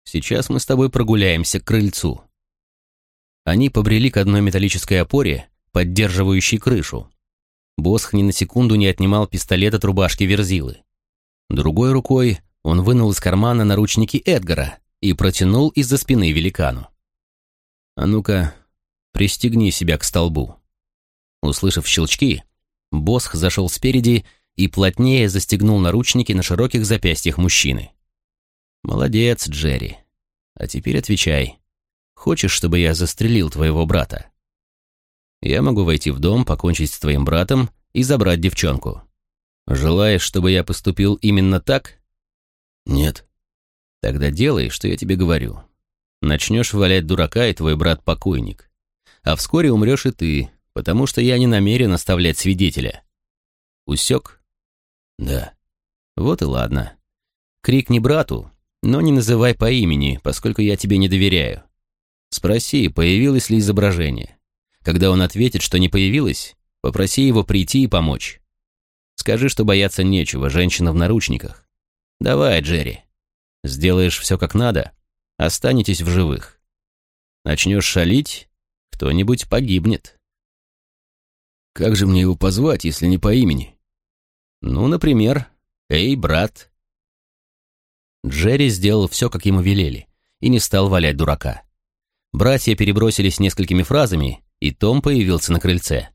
Сейчас мы с тобой прогуляемся к крыльцу». Они побрели к одной металлической опоре, поддерживающей крышу. Босх ни на секунду не отнимал пистолет от рубашки Верзилы. Другой рукой он вынул из кармана наручники Эдгара и протянул из-за спины великану. «А ну-ка, пристегни себя к столбу». Услышав щелчки, Босх зашел спереди и плотнее застегнул наручники на широких запястьях мужчины. «Молодец, Джерри. А теперь отвечай. Хочешь, чтобы я застрелил твоего брата? Я могу войти в дом, покончить с твоим братом и забрать девчонку. Желаешь, чтобы я поступил именно так?» «Нет», Тогда делай, что я тебе говорю. Начнешь валять дурака, и твой брат покойник. А вскоре умрешь и ты, потому что я не намерен оставлять свидетеля. Усек? Да. Вот и ладно. Крикни брату, но не называй по имени, поскольку я тебе не доверяю. Спроси, появилось ли изображение. Когда он ответит, что не появилось, попроси его прийти и помочь. Скажи, что бояться нечего, женщина в наручниках. Давай, Джерри. Сделаешь все как надо, останетесь в живых. Начнешь шалить, кто-нибудь погибнет. Как же мне его позвать, если не по имени? Ну, например, «Эй, брат!» Джерри сделал все, как ему велели, и не стал валять дурака. Братья перебросились несколькими фразами, и Том появился на крыльце.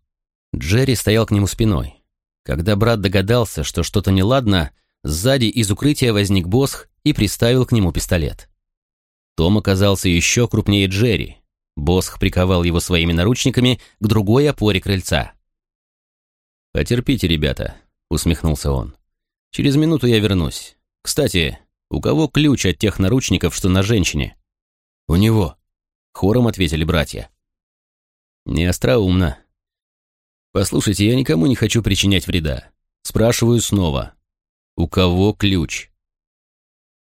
Джерри стоял к нему спиной. Когда брат догадался, что что-то неладно, сзади из укрытия возник Босх и приставил к нему пистолет. Том оказался еще крупнее Джерри. Босх приковал его своими наручниками к другой опоре крыльца. «Потерпите, ребята», — усмехнулся он. «Через минуту я вернусь. Кстати, у кого ключ от тех наручников, что на женщине?» «У него», — хором ответили братья. «Не остроумно. Послушайте, я никому не хочу причинять вреда. Спрашиваю снова. У кого ключ?»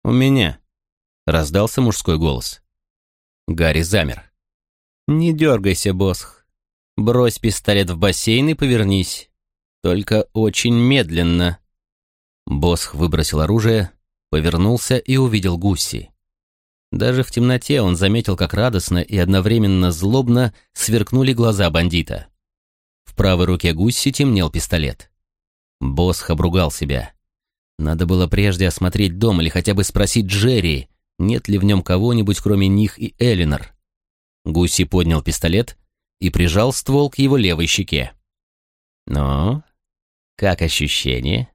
«У меня», — раздался мужской голос. Гарри замер. «Не дергайся, Босх. Брось пистолет в бассейн и повернись. Только очень медленно». Босх выбросил оружие, повернулся и увидел Гусси. Даже в темноте он заметил, как радостно и одновременно злобно сверкнули глаза бандита. В правой руке Гусси темнел пистолет. Босх обругал себя. Надо было прежде осмотреть дом или хотя бы спросить Джерри, нет ли в нем кого-нибудь, кроме них и Элинор. Гусси поднял пистолет и прижал ствол к его левой щеке. «Ну, как ощущение?»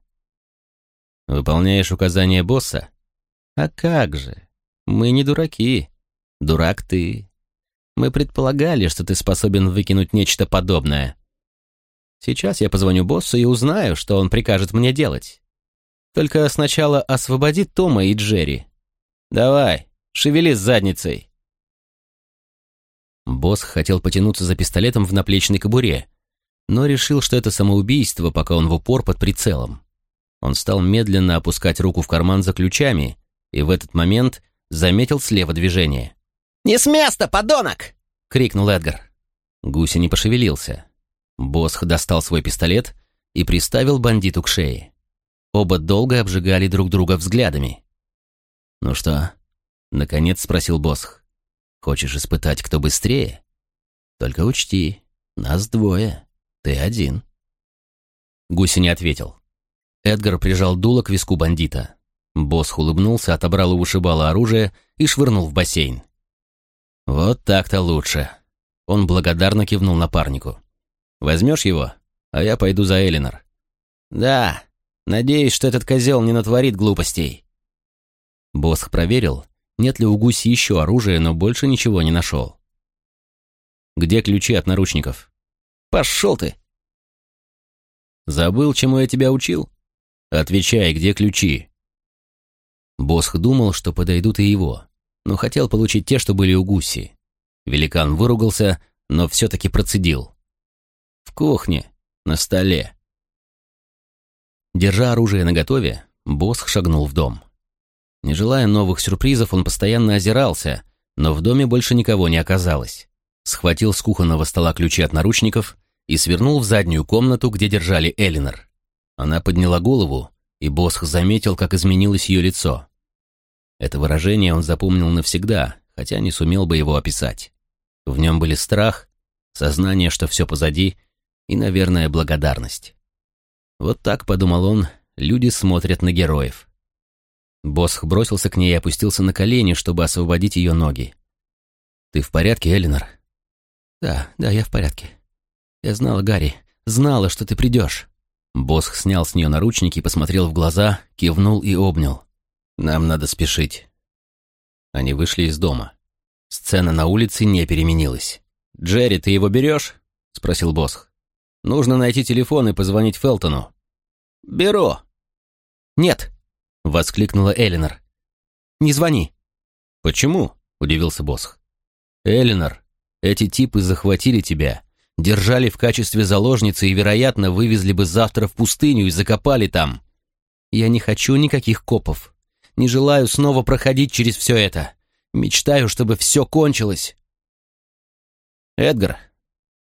«Выполняешь указания босса?» «А как же? Мы не дураки. Дурак ты. Мы предполагали, что ты способен выкинуть нечто подобное. Сейчас я позвоню боссу и узнаю, что он прикажет мне делать. Только сначала освободи Тома и Джерри. Давай, шевели задницей». Босс хотел потянуться за пистолетом в наплечной кобуре, но решил, что это самоубийство, пока он в упор под прицелом. Он стал медленно опускать руку в карман за ключами, и в этот момент заметил слева движение. «Не с места, подонок!» — крикнул Эдгар. Гуся не пошевелился. Босх достал свой пистолет и приставил бандиту к шее. Оба долго обжигали друг друга взглядами. «Ну что?» — наконец спросил Босх. Хочешь испытать, кто быстрее? Только учти, нас двое, ты один. Гуси не ответил. Эдгар прижал дуло к виску бандита. Босс улыбнулся, отобрал у вышибала оружие и швырнул в бассейн. «Вот так-то лучше». Он благодарно кивнул напарнику. «Возьмешь его, а я пойду за Элинор». «Да, надеюсь, что этот козел не натворит глупостей». Босх проверил, нет ли у Гуси еще оружия, но больше ничего не нашел. «Где ключи от наручников?» «Пошел ты!» «Забыл, чему я тебя учил?» «Отвечай, где ключи?» Босх думал, что подойдут и его, но хотел получить те, что были у Гуси. Великан выругался, но все-таки процедил. «В кухне, на столе». Держа оружие наготове, Босх шагнул в дом. Не желая новых сюрпризов, он постоянно озирался, но в доме больше никого не оказалось. Схватил с кухонного стола ключи от наручников и свернул в заднюю комнату, где держали Элинор. Она подняла голову, и Босх заметил, как изменилось ее лицо. Это выражение он запомнил навсегда, хотя не сумел бы его описать. В нем были страх, сознание, что все позади, и, наверное, благодарность. Вот так, подумал он, люди смотрят на героев. Босх бросился к ней и опустился на колени, чтобы освободить ее ноги. «Ты в порядке, Элинор?» «Да, да, я в порядке. Я знала, Гарри, знала, что ты придешь». Босх снял с нее наручники, посмотрел в глаза, кивнул и обнял. «Нам надо спешить». Они вышли из дома. Сцена на улице не переменилась. «Джерри, ты его берешь?» — спросил Босх. «Нужно найти телефон и позвонить Фелтону». «Беру». «Нет», — воскликнула Элинор. «Не звони». «Почему?» — удивился Босх. «Элинор, эти типы захватили тебя, держали в качестве заложницы и, вероятно, вывезли бы завтра в пустыню и закопали там. Я не хочу никаких копов. Не желаю снова проходить через все это. Мечтаю, чтобы все кончилось». «Эдгар,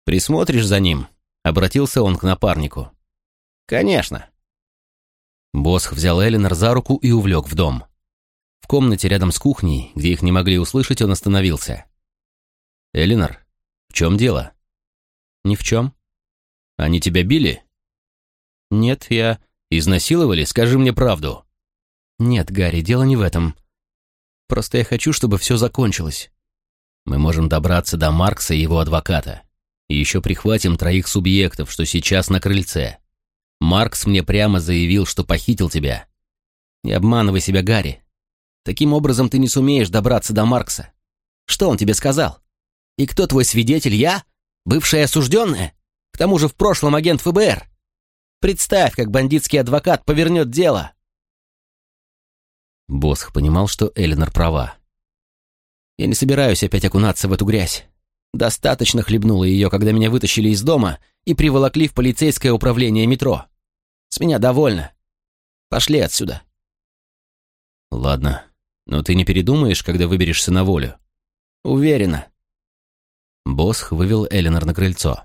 присмотришь за ним?» — обратился он к напарнику. «Конечно». Босх взял Элинор за руку и увлек в дом. В комнате рядом с кухней, где их не могли услышать, он остановился. «Элинор, в чем дело?» «Ни в чем». «Они тебя били?» «Нет, я...» «Изнасиловали? Скажи мне правду». «Нет, Гарри, дело не в этом. Просто я хочу, чтобы все закончилось. Мы можем добраться до Маркса и его адвоката. И еще прихватим троих субъектов, что сейчас на крыльце. Маркс мне прямо заявил, что похитил тебя. Не обманывай себя, Гарри. Таким образом ты не сумеешь добраться до Маркса. Что он тебе сказал? И кто твой свидетель? Я? Бывшая осужденная? К тому же в прошлом агент ФБР. Представь, как бандитский адвокат повернет дело. Босх понимал, что Эленор права. Я не собираюсь опять окунаться в эту грязь. Достаточно хлебнула ее, когда меня вытащили из дома и приволокли в полицейское управление метро. С меня довольно. Пошли отсюда. Ладно, но ты не передумаешь, когда выберешься на волю? Уверена. Босх вывел Эленор на крыльцо.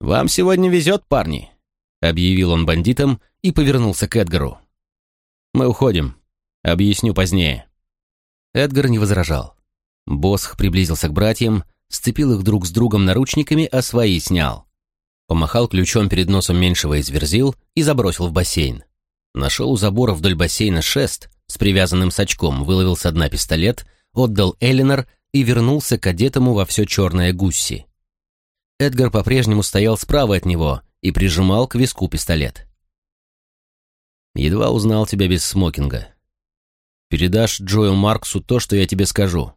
«Вам сегодня везет, парни», — объявил он бандитам и повернулся к Эдгару. «Мы уходим. Объясню позднее». Эдгар не возражал. Босх приблизился к братьям, сцепил их друг с другом наручниками, а свои снял. Помахал ключом перед носом меньшего из верзил и забросил в бассейн. Нашел у забора вдоль бассейна шест с привязанным сачком, выловил со дна пистолет, отдал Элинор и вернулся к одетому во все черное гусси. Эдгар по-прежнему стоял справа от него и прижимал к виску пистолет. «Едва узнал тебя без смокинга. Передашь Джою Марксу то, что я тебе скажу?»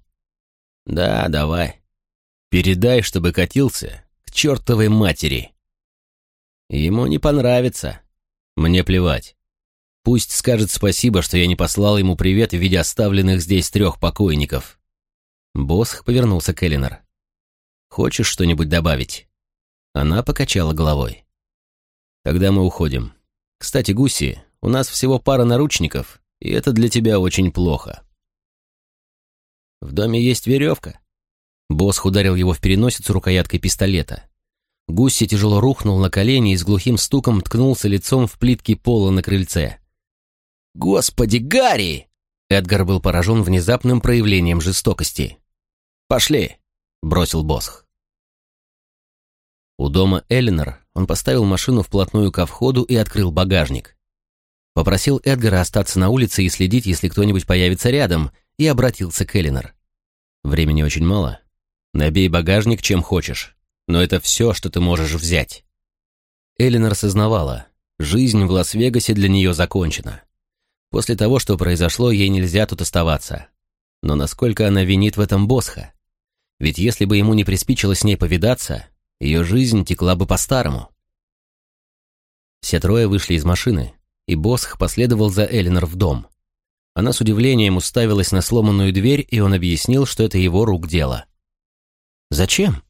«Да, давай. Передай, чтобы катился к чертовой матери». «Ему не понравится. Мне плевать. Пусть скажет спасибо, что я не послал ему привет в виде оставленных здесь трех покойников». Босх повернулся к Элинор. Хочешь что-нибудь добавить?» Она покачала головой. «Тогда мы уходим. Кстати, Гуси, у нас всего пара наручников, и это для тебя очень плохо». «В доме есть веревка». Босс ударил его в переносицу рукояткой пистолета. Гусси тяжело рухнул на колени и с глухим стуком ткнулся лицом в плитки пола на крыльце. «Господи, Гарри!» Эдгар был поражен внезапным проявлением жестокости. «Пошли!» — бросил Босх. У дома Эллинор он поставил машину вплотную ко входу и открыл багажник. Попросил Эдгара остаться на улице и следить, если кто-нибудь появится рядом, и обратился к Эллинор. «Времени очень мало. Набей багажник чем хочешь, но это все, что ты можешь взять». Эллинор сознавала, жизнь в Лас-Вегасе для нее закончена. После того, что произошло, ей нельзя тут оставаться. Но насколько она винит в этом Босха? Ведь если бы ему не приспичило с ней повидаться, ее жизнь текла бы по-старому. Все трое вышли из машины, и Босх последовал за Элинор в дом. Она с удивлением уставилась на сломанную дверь, и он объяснил, что это его рук дело. «Зачем?»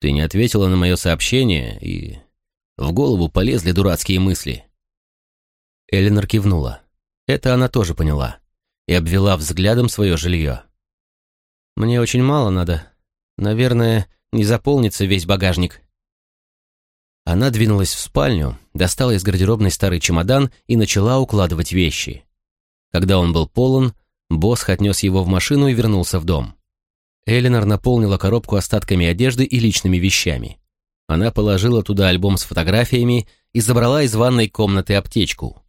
«Ты не ответила на мое сообщение, и в голову полезли дурацкие мысли». Элинор кивнула. Это она тоже поняла и обвела взглядом свое жилье. «Мне очень мало надо. Наверное, не заполнится весь багажник». Она двинулась в спальню, достала из гардеробной старый чемодан и начала укладывать вещи. Когда он был полон, Босх отнес его в машину и вернулся в дом. Элинор наполнила коробку остатками одежды и личными вещами. Она положила туда альбом с фотографиями и забрала из ванной комнаты аптечку.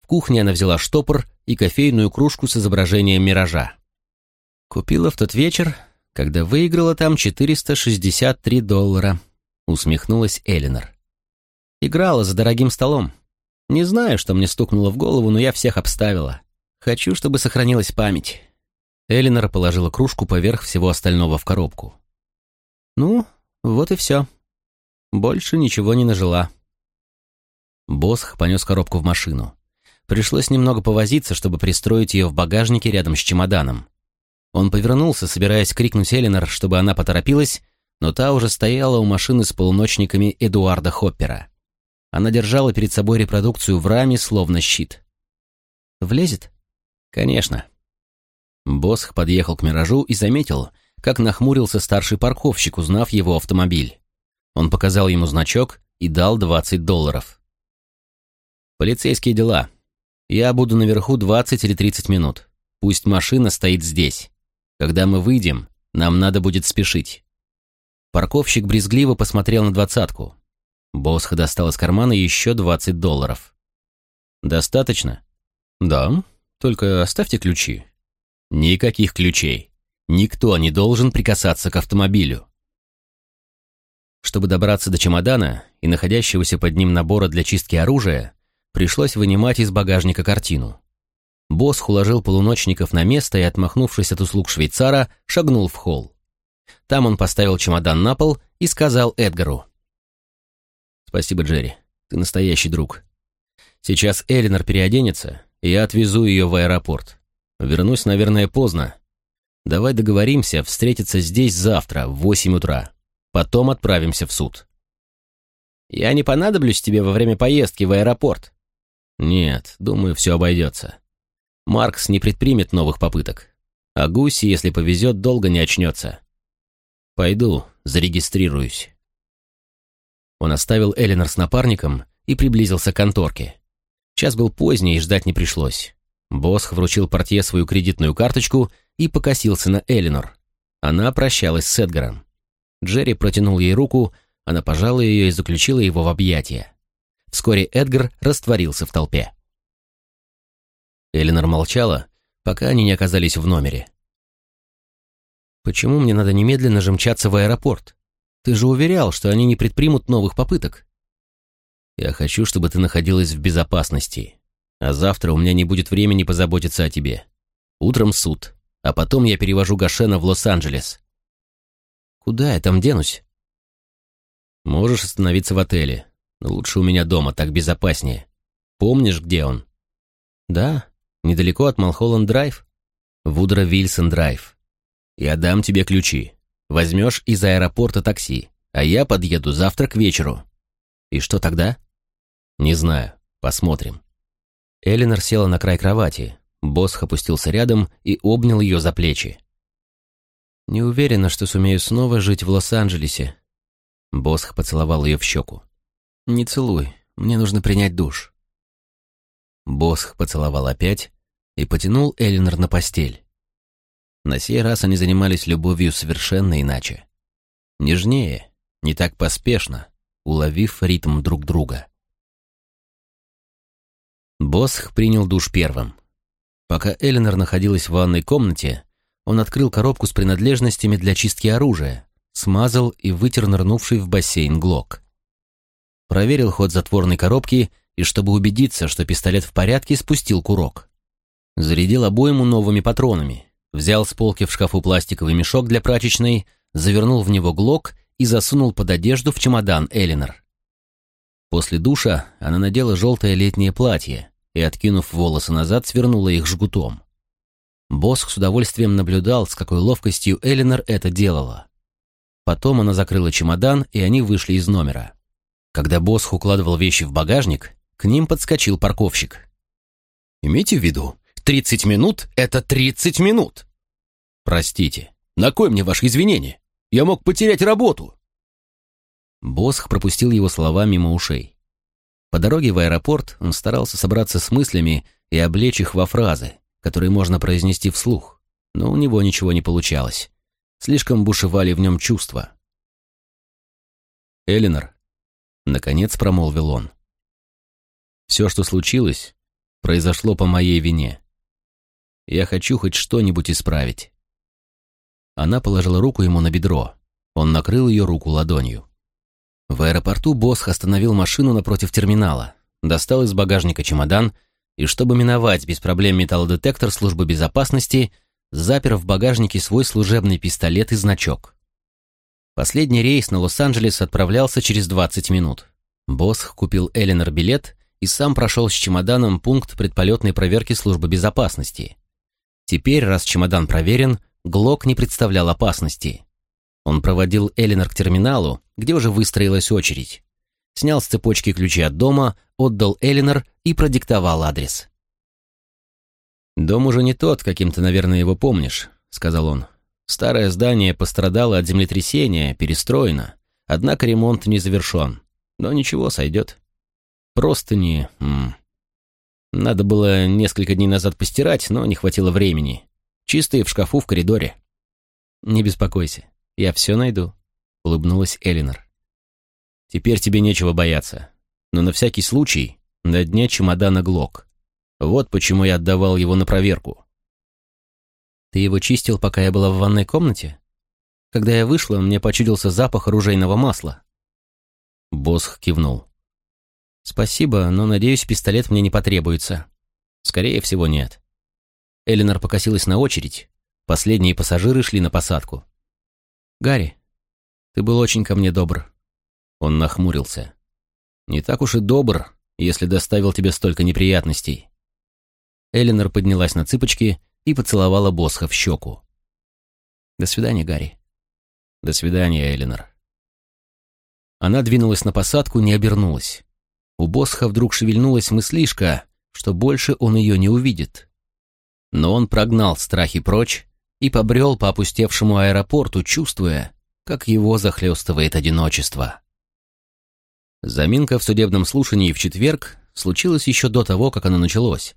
В кухне она взяла штопор и кофейную кружку с изображением миража. Купила в тот вечер когда выиграла там 463 доллара», — усмехнулась Элинор. «Играла за дорогим столом. Не знаю, что мне стукнуло в голову, но я всех обставила. Хочу, чтобы сохранилась память». Элинор положила кружку поверх всего остального в коробку. «Ну, вот и все. Больше ничего не нажила». Босх понес коробку в машину. Пришлось немного повозиться, чтобы пристроить ее в багажнике рядом с чемоданом. Он повернулся, собираясь крикнуть Эленор, чтобы она поторопилась, но та уже стояла у машины с полуночниками Эдуарда Хоппера. Она держала перед собой репродукцию в раме, словно щит. «Влезет?» «Конечно». Босх подъехал к «Миражу» и заметил, как нахмурился старший парковщик, узнав его автомобиль. Он показал ему значок и дал 20 долларов. «Полицейские дела. Я буду наверху 20 или 30 минут. Пусть машина стоит здесь. Когда мы выйдем, нам надо будет спешить». Парковщик брезгливо посмотрел на двадцатку. Босх достал из кармана еще двадцать долларов. «Достаточно?» «Да, только оставьте ключи». «Никаких ключей. Никто не должен прикасаться к автомобилю». Чтобы добраться до чемодана и находящегося под ним набора для чистки оружия, пришлось вынимать из багажника картину. Босх уложил полуночников на место и, отмахнувшись от услуг швейцара, шагнул в холл. Там он поставил чемодан на пол и сказал Эдгару. «Спасибо, Джерри. Ты настоящий друг. Сейчас Элинор переоденется, и я отвезу ее в аэропорт. Вернусь, наверное, поздно. Давай договоримся встретиться здесь завтра в восемь утра. Потом отправимся в суд». «Я не понадоблюсь тебе во время поездки в аэропорт?» «Нет, думаю, все обойдется. Маркс не предпримет новых попыток. А Гуси, если повезет, долго не очнется. Пойду, зарегистрируюсь. Он оставил Эленор с напарником и приблизился к конторке. Час был поздний, и ждать не пришлось. Босх вручил портье свою кредитную карточку и покосился на Элинор. Она прощалась с Эдгаром. Джерри протянул ей руку, она пожала ее и заключила его в объятия. Вскоре Эдгар растворился в толпе. Элинор молчала, пока они не оказались в номере. «Почему мне надо немедленно же мчаться в аэропорт? Ты же уверял, что они не предпримут новых попыток». «Я хочу, чтобы ты находилась в безопасности, а завтра у меня не будет времени позаботиться о тебе. Утром суд, а потом я перевожу Гашена в Лос-Анджелес». «Куда я там денусь?» «Можешь остановиться в отеле, но лучше у меня дома, так безопаснее. Помнишь, где он?» «Да, недалеко от Малхолланд-Драйв, Вудро Вильсон-Драйв. Я дам тебе ключи. Возьмешь из аэропорта такси, а я подъеду завтра к вечеру. И что тогда? Не знаю. Посмотрим. Элинор села на край кровати. Босх опустился рядом и обнял ее за плечи. «Не уверена, что сумею снова жить в Лос-Анджелесе». Босх поцеловал ее в щеку. «Не целуй, мне нужно принять душ». Босх поцеловал опять и потянул Элинор на постель. На сей раз они занимались любовью совершенно иначе. Нежнее, не так поспешно, уловив ритм друг друга. Босх принял душ первым. Пока Элинор находилась в ванной комнате, он открыл коробку с принадлежностями для чистки оружия, смазал и вытер нырнувший в бассейн глок. Проверил ход затворной коробки и, чтобы убедиться, что пистолет в порядке, спустил курок. Зарядил обойму новыми патронами, взял с полки в шкафу пластиковый мешок для прачечной, завернул в него глок и засунул под одежду в чемодан Элинор. После душа она надела желтое летнее платье и, откинув волосы назад, свернула их жгутом. Босх с удовольствием наблюдал, с какой ловкостью Элинор это делала. Потом она закрыла чемодан, и они вышли из номера. Когда Босх укладывал вещи в багажник, к ним подскочил парковщик. «Имейте в виду, 30 минут — это 30 минут!» «Простите, на кой мне ваши извинения? Я мог потерять работу!» Босх пропустил его слова мимо ушей. По дороге в аэропорт он старался собраться с мыслями и облечь их во фразы, которые можно произнести вслух, но у него ничего не получалось. Слишком бушевали в нем чувства. «Элинор», — наконец промолвил он, — «все, что случилось, произошло по моей вине. Я хочу хоть что-нибудь исправить». Она положила руку ему на бедро. Он накрыл ее руку ладонью. В аэропорту Босх остановил машину напротив терминала, достал из багажника чемодан и, чтобы миновать без проблем металлодетектор службы безопасности, запер в багажнике свой служебный пистолет и значок. Последний рейс на Лос-Анджелес отправлялся через 20 минут. Босх купил Эленор билет и сам прошел с чемоданом пункт предполетной проверки службы безопасности. Теперь, раз чемодан проверен, Глок не представлял опасности. Он проводил Эленор к терминалу, где уже выстроилась очередь. Снял с цепочки ключи от дома, отдал Эленор и продиктовал адрес. «Дом уже не тот, каким ты, наверное, его помнишь», — сказал он. «Старое здание пострадало от землетрясения, перестроено, однако ремонт не завершен. Но ничего, сойдет. Просто не... М -м. Надо было несколько дней назад постирать, но не хватило времени. Чистые в шкафу в коридоре». «Не беспокойся, я все найду», — улыбнулась Элинор. «Теперь тебе нечего бояться. Но на всякий случай на дне чемодана Глок. Вот почему я отдавал его на проверку». «Ты его чистил, пока я была в ванной комнате? Когда я вышла, мне почудился запах оружейного масла». Босх кивнул. «Спасибо, но, надеюсь, пистолет мне не потребуется». «Скорее всего, нет». Элинор покосилась на очередь. Последние пассажиры шли на посадку. «Гарри, ты был очень ко мне добр». Он нахмурился. «Не так уж и добр, если доставил тебе столько неприятностей». Элинор поднялась на цыпочки и поцеловала Босха в щеку. «До свидания, Гарри». «До свидания, Элинор». Она двинулась на посадку, не обернулась. У Босха вдруг шевельнулась мыслишка, что больше он ее не увидит. Но он прогнал страхи прочь и побрел по опустевшему аэропорту, чувствуя, как его захлестывает одиночество. Заминка в судебном слушании в четверг случилась еще до того, как оно началось.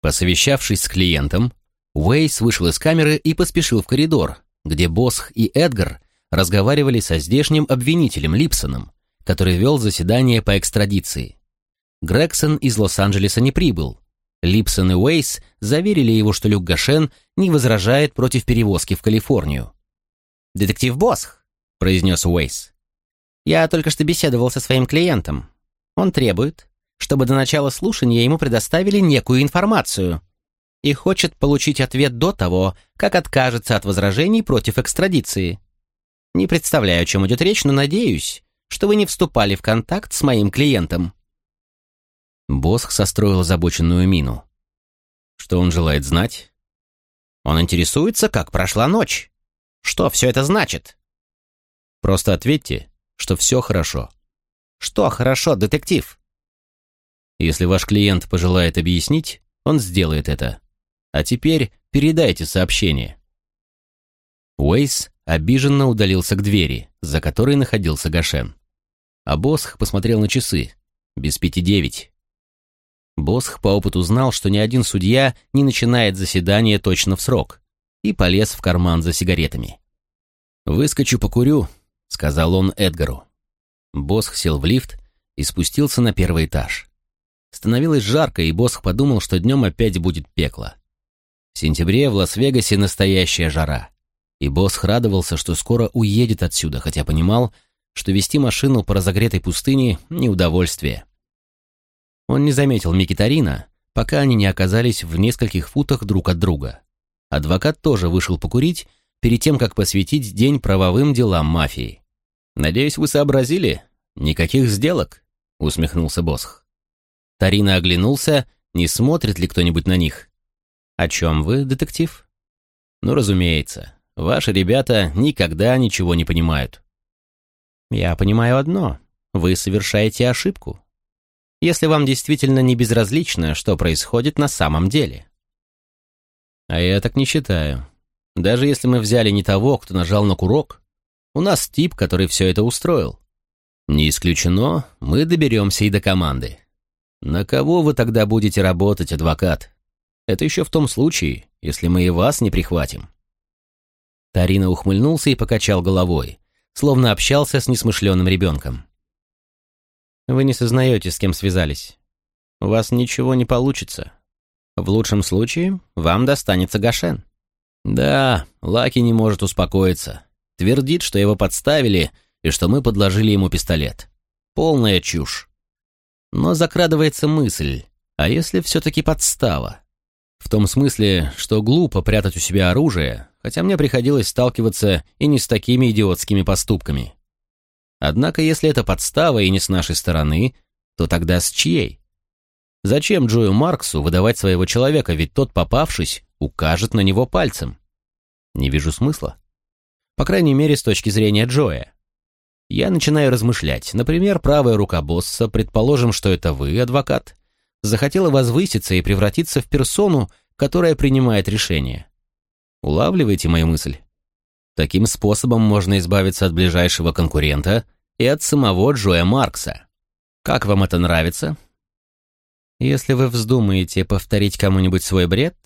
Посовещавшись с клиентом, Уэйс вышел из камеры и поспешил в коридор, где Босх и Эдгар разговаривали со здешним обвинителем Липсоном, который вел заседание по экстрадиции. Грегсон из Лос-Анджелеса не прибыл. Липсон и Уэйс заверили его, что Люк Гашен не возражает против перевозки в Калифорнию. «Детектив Босх», — произнес Уэйс. «Я только что беседовал со своим клиентом. Он требует, чтобы до начала слушания ему предоставили некую информацию и хочет получить ответ до того, как откажется от возражений против экстрадиции. Не представляю, о чем идет речь, но надеюсь, что вы не вступали в контакт с моим клиентом». Босх состроил озабоченную мину. Что он желает знать? Он интересуется, как прошла ночь. Что все это значит? Просто ответьте, что все хорошо. Что хорошо, детектив? Если ваш клиент пожелает объяснить, он сделает это. А теперь передайте сообщение. Уэйс обиженно удалился к двери, за которой находился Гашен. А Босх посмотрел на часы. Без пяти девять. Босх по опыту знал, что ни один судья не начинает заседание точно в срок, и полез в карман за сигаретами. «Выскочу покурю», — сказал он Эдгару. Босх сел в лифт и спустился на первый этаж. Становилось жарко, и Босх подумал, что днем опять будет пекло. В сентябре в Лас-Вегасе настоящая жара. И Босх радовался, что скоро уедет отсюда, хотя понимал, что вести машину по разогретой пустыне — неудовольствие. Он не заметил Микитарина, пока они не оказались в нескольких футах друг от друга. Адвокат тоже вышел покурить перед тем, как посвятить день правовым делам мафии. «Надеюсь, вы сообразили? Никаких сделок?» — усмехнулся Босх. Тарина оглянулся, не смотрит ли кто-нибудь на них. «О чем вы, детектив?» «Ну, разумеется, ваши ребята никогда ничего не понимают». «Я понимаю одно. Вы совершаете ошибку если вам действительно не безразлично, что происходит на самом деле. А я так не считаю. Даже если мы взяли не того, кто нажал на курок, у нас тип, который все это устроил. Не исключено, мы доберемся и до команды. На кого вы тогда будете работать, адвокат? Это еще в том случае, если мы и вас не прихватим. Тарина ухмыльнулся и покачал головой, словно общался с несмышленным ребенком. Вы не сознаете, с кем связались. У вас ничего не получится. В лучшем случае вам достанется Гашен. Да, Лаки не может успокоиться. Твердит, что его подставили и что мы подложили ему пистолет. Полная чушь. Но закрадывается мысль, а если все-таки подстава? В том смысле, что глупо прятать у себя оружие, хотя мне приходилось сталкиваться и не с такими идиотскими поступками. Однако, если это подстава и не с нашей стороны, то тогда с чьей? Зачем Джою Марксу выдавать своего человека, ведь тот, попавшись, укажет на него пальцем? Не вижу смысла. По крайней мере, с точки зрения Джоя. Я начинаю размышлять. Например, правая рука босса, предположим, что это вы, адвокат, захотела возвыситься и превратиться в персону, которая принимает решение. Улавливаете мою мысль? Таким способом можно избавиться от ближайшего конкурента и от самого Джоя Маркса. Как вам это нравится? Если вы вздумаете повторить кому-нибудь свой бред,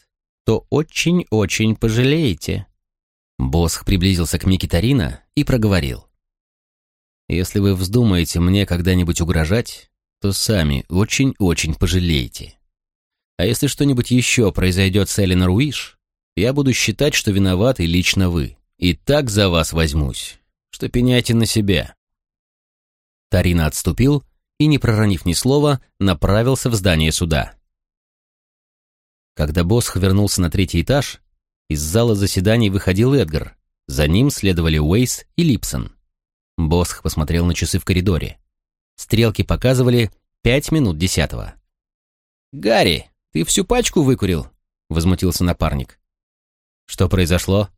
то очень-очень пожалеете. Босх приблизился к Микки Тарина и проговорил. Если вы вздумаете мне когда-нибудь угрожать, то сами очень-очень пожалеете. А если что-нибудь еще произойдет с Эленор Уиш, я буду считать, что виноваты лично вы. И так за вас возьмусь, что пеняйте на себя». Тарина отступил и, не проронив ни слова, направился в здание суда. Когда Босх вернулся на третий этаж, из зала заседаний выходил Эдгар. За ним следовали Уэйс и Липсон. Босх посмотрел на часы в коридоре. Стрелки показывали пять минут десятого. «Гарри, ты всю пачку выкурил?» — возмутился напарник. «Что произошло?»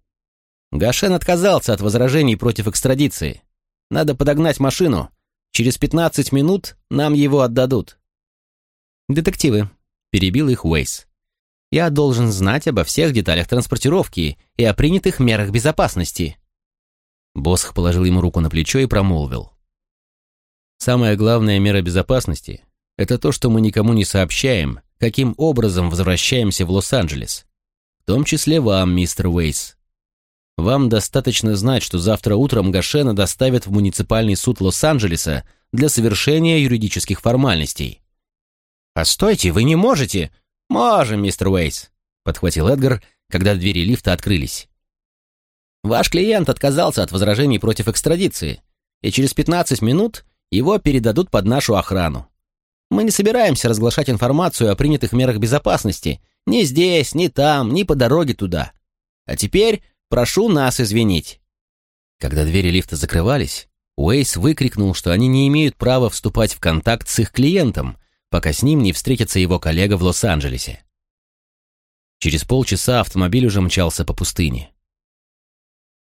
Гашен отказался от возражений против экстрадиции. Надо подогнать машину. Через 15 минут нам его отдадут. Детективы, перебил их Уэйс. Я должен знать обо всех деталях транспортировки и о принятых мерах безопасности. Босх положил ему руку на плечо и промолвил. Самая главная мера безопасности – это то, что мы никому не сообщаем, каким образом возвращаемся в Лос-Анджелес. В том числе вам, мистер Уэйс. Вам достаточно знать, что завтра утром Гашена доставят в муниципальный суд Лос-Анджелеса для совершения юридических формальностей. «Постойте, вы не можете!» «Можем, мистер Уэйс», — подхватил Эдгар, когда двери лифта открылись. «Ваш клиент отказался от возражений против экстрадиции, и через 15 минут его передадут под нашу охрану. Мы не собираемся разглашать информацию о принятых мерах безопасности ни здесь, ни там, ни по дороге туда. А теперь прошу нас извинить». Когда двери лифта закрывались, Уэйс выкрикнул, что они не имеют права вступать в контакт с их клиентом, пока с ним не встретится его коллега в Лос-Анджелесе. Через полчаса автомобиль уже мчался по пустыне.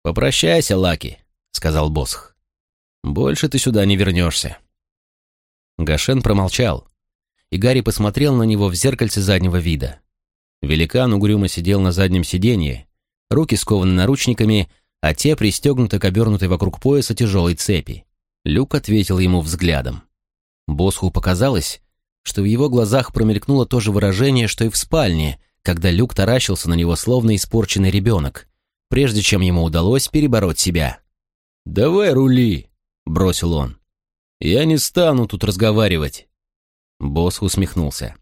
«Попрощайся, Лаки», — сказал Босх. «Больше ты сюда не вернешься». Гашен промолчал, и Гарри посмотрел на него в зеркальце заднего вида. Великан угрюмо сидел на заднем сиденье, руки скованы наручниками, а те пристегнуты к обернутой вокруг пояса тяжелой цепи. Люк ответил ему взглядом. Босху показалось, что в его глазах промелькнуло то же выражение, что и в спальне, когда Люк таращился на него словно испорченный ребенок, прежде чем ему удалось перебороть себя. «Давай рули!» — бросил он. «Я не стану тут разговаривать!» Босс усмехнулся.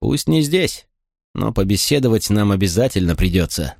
«Пусть не здесь, но побеседовать нам обязательно придется».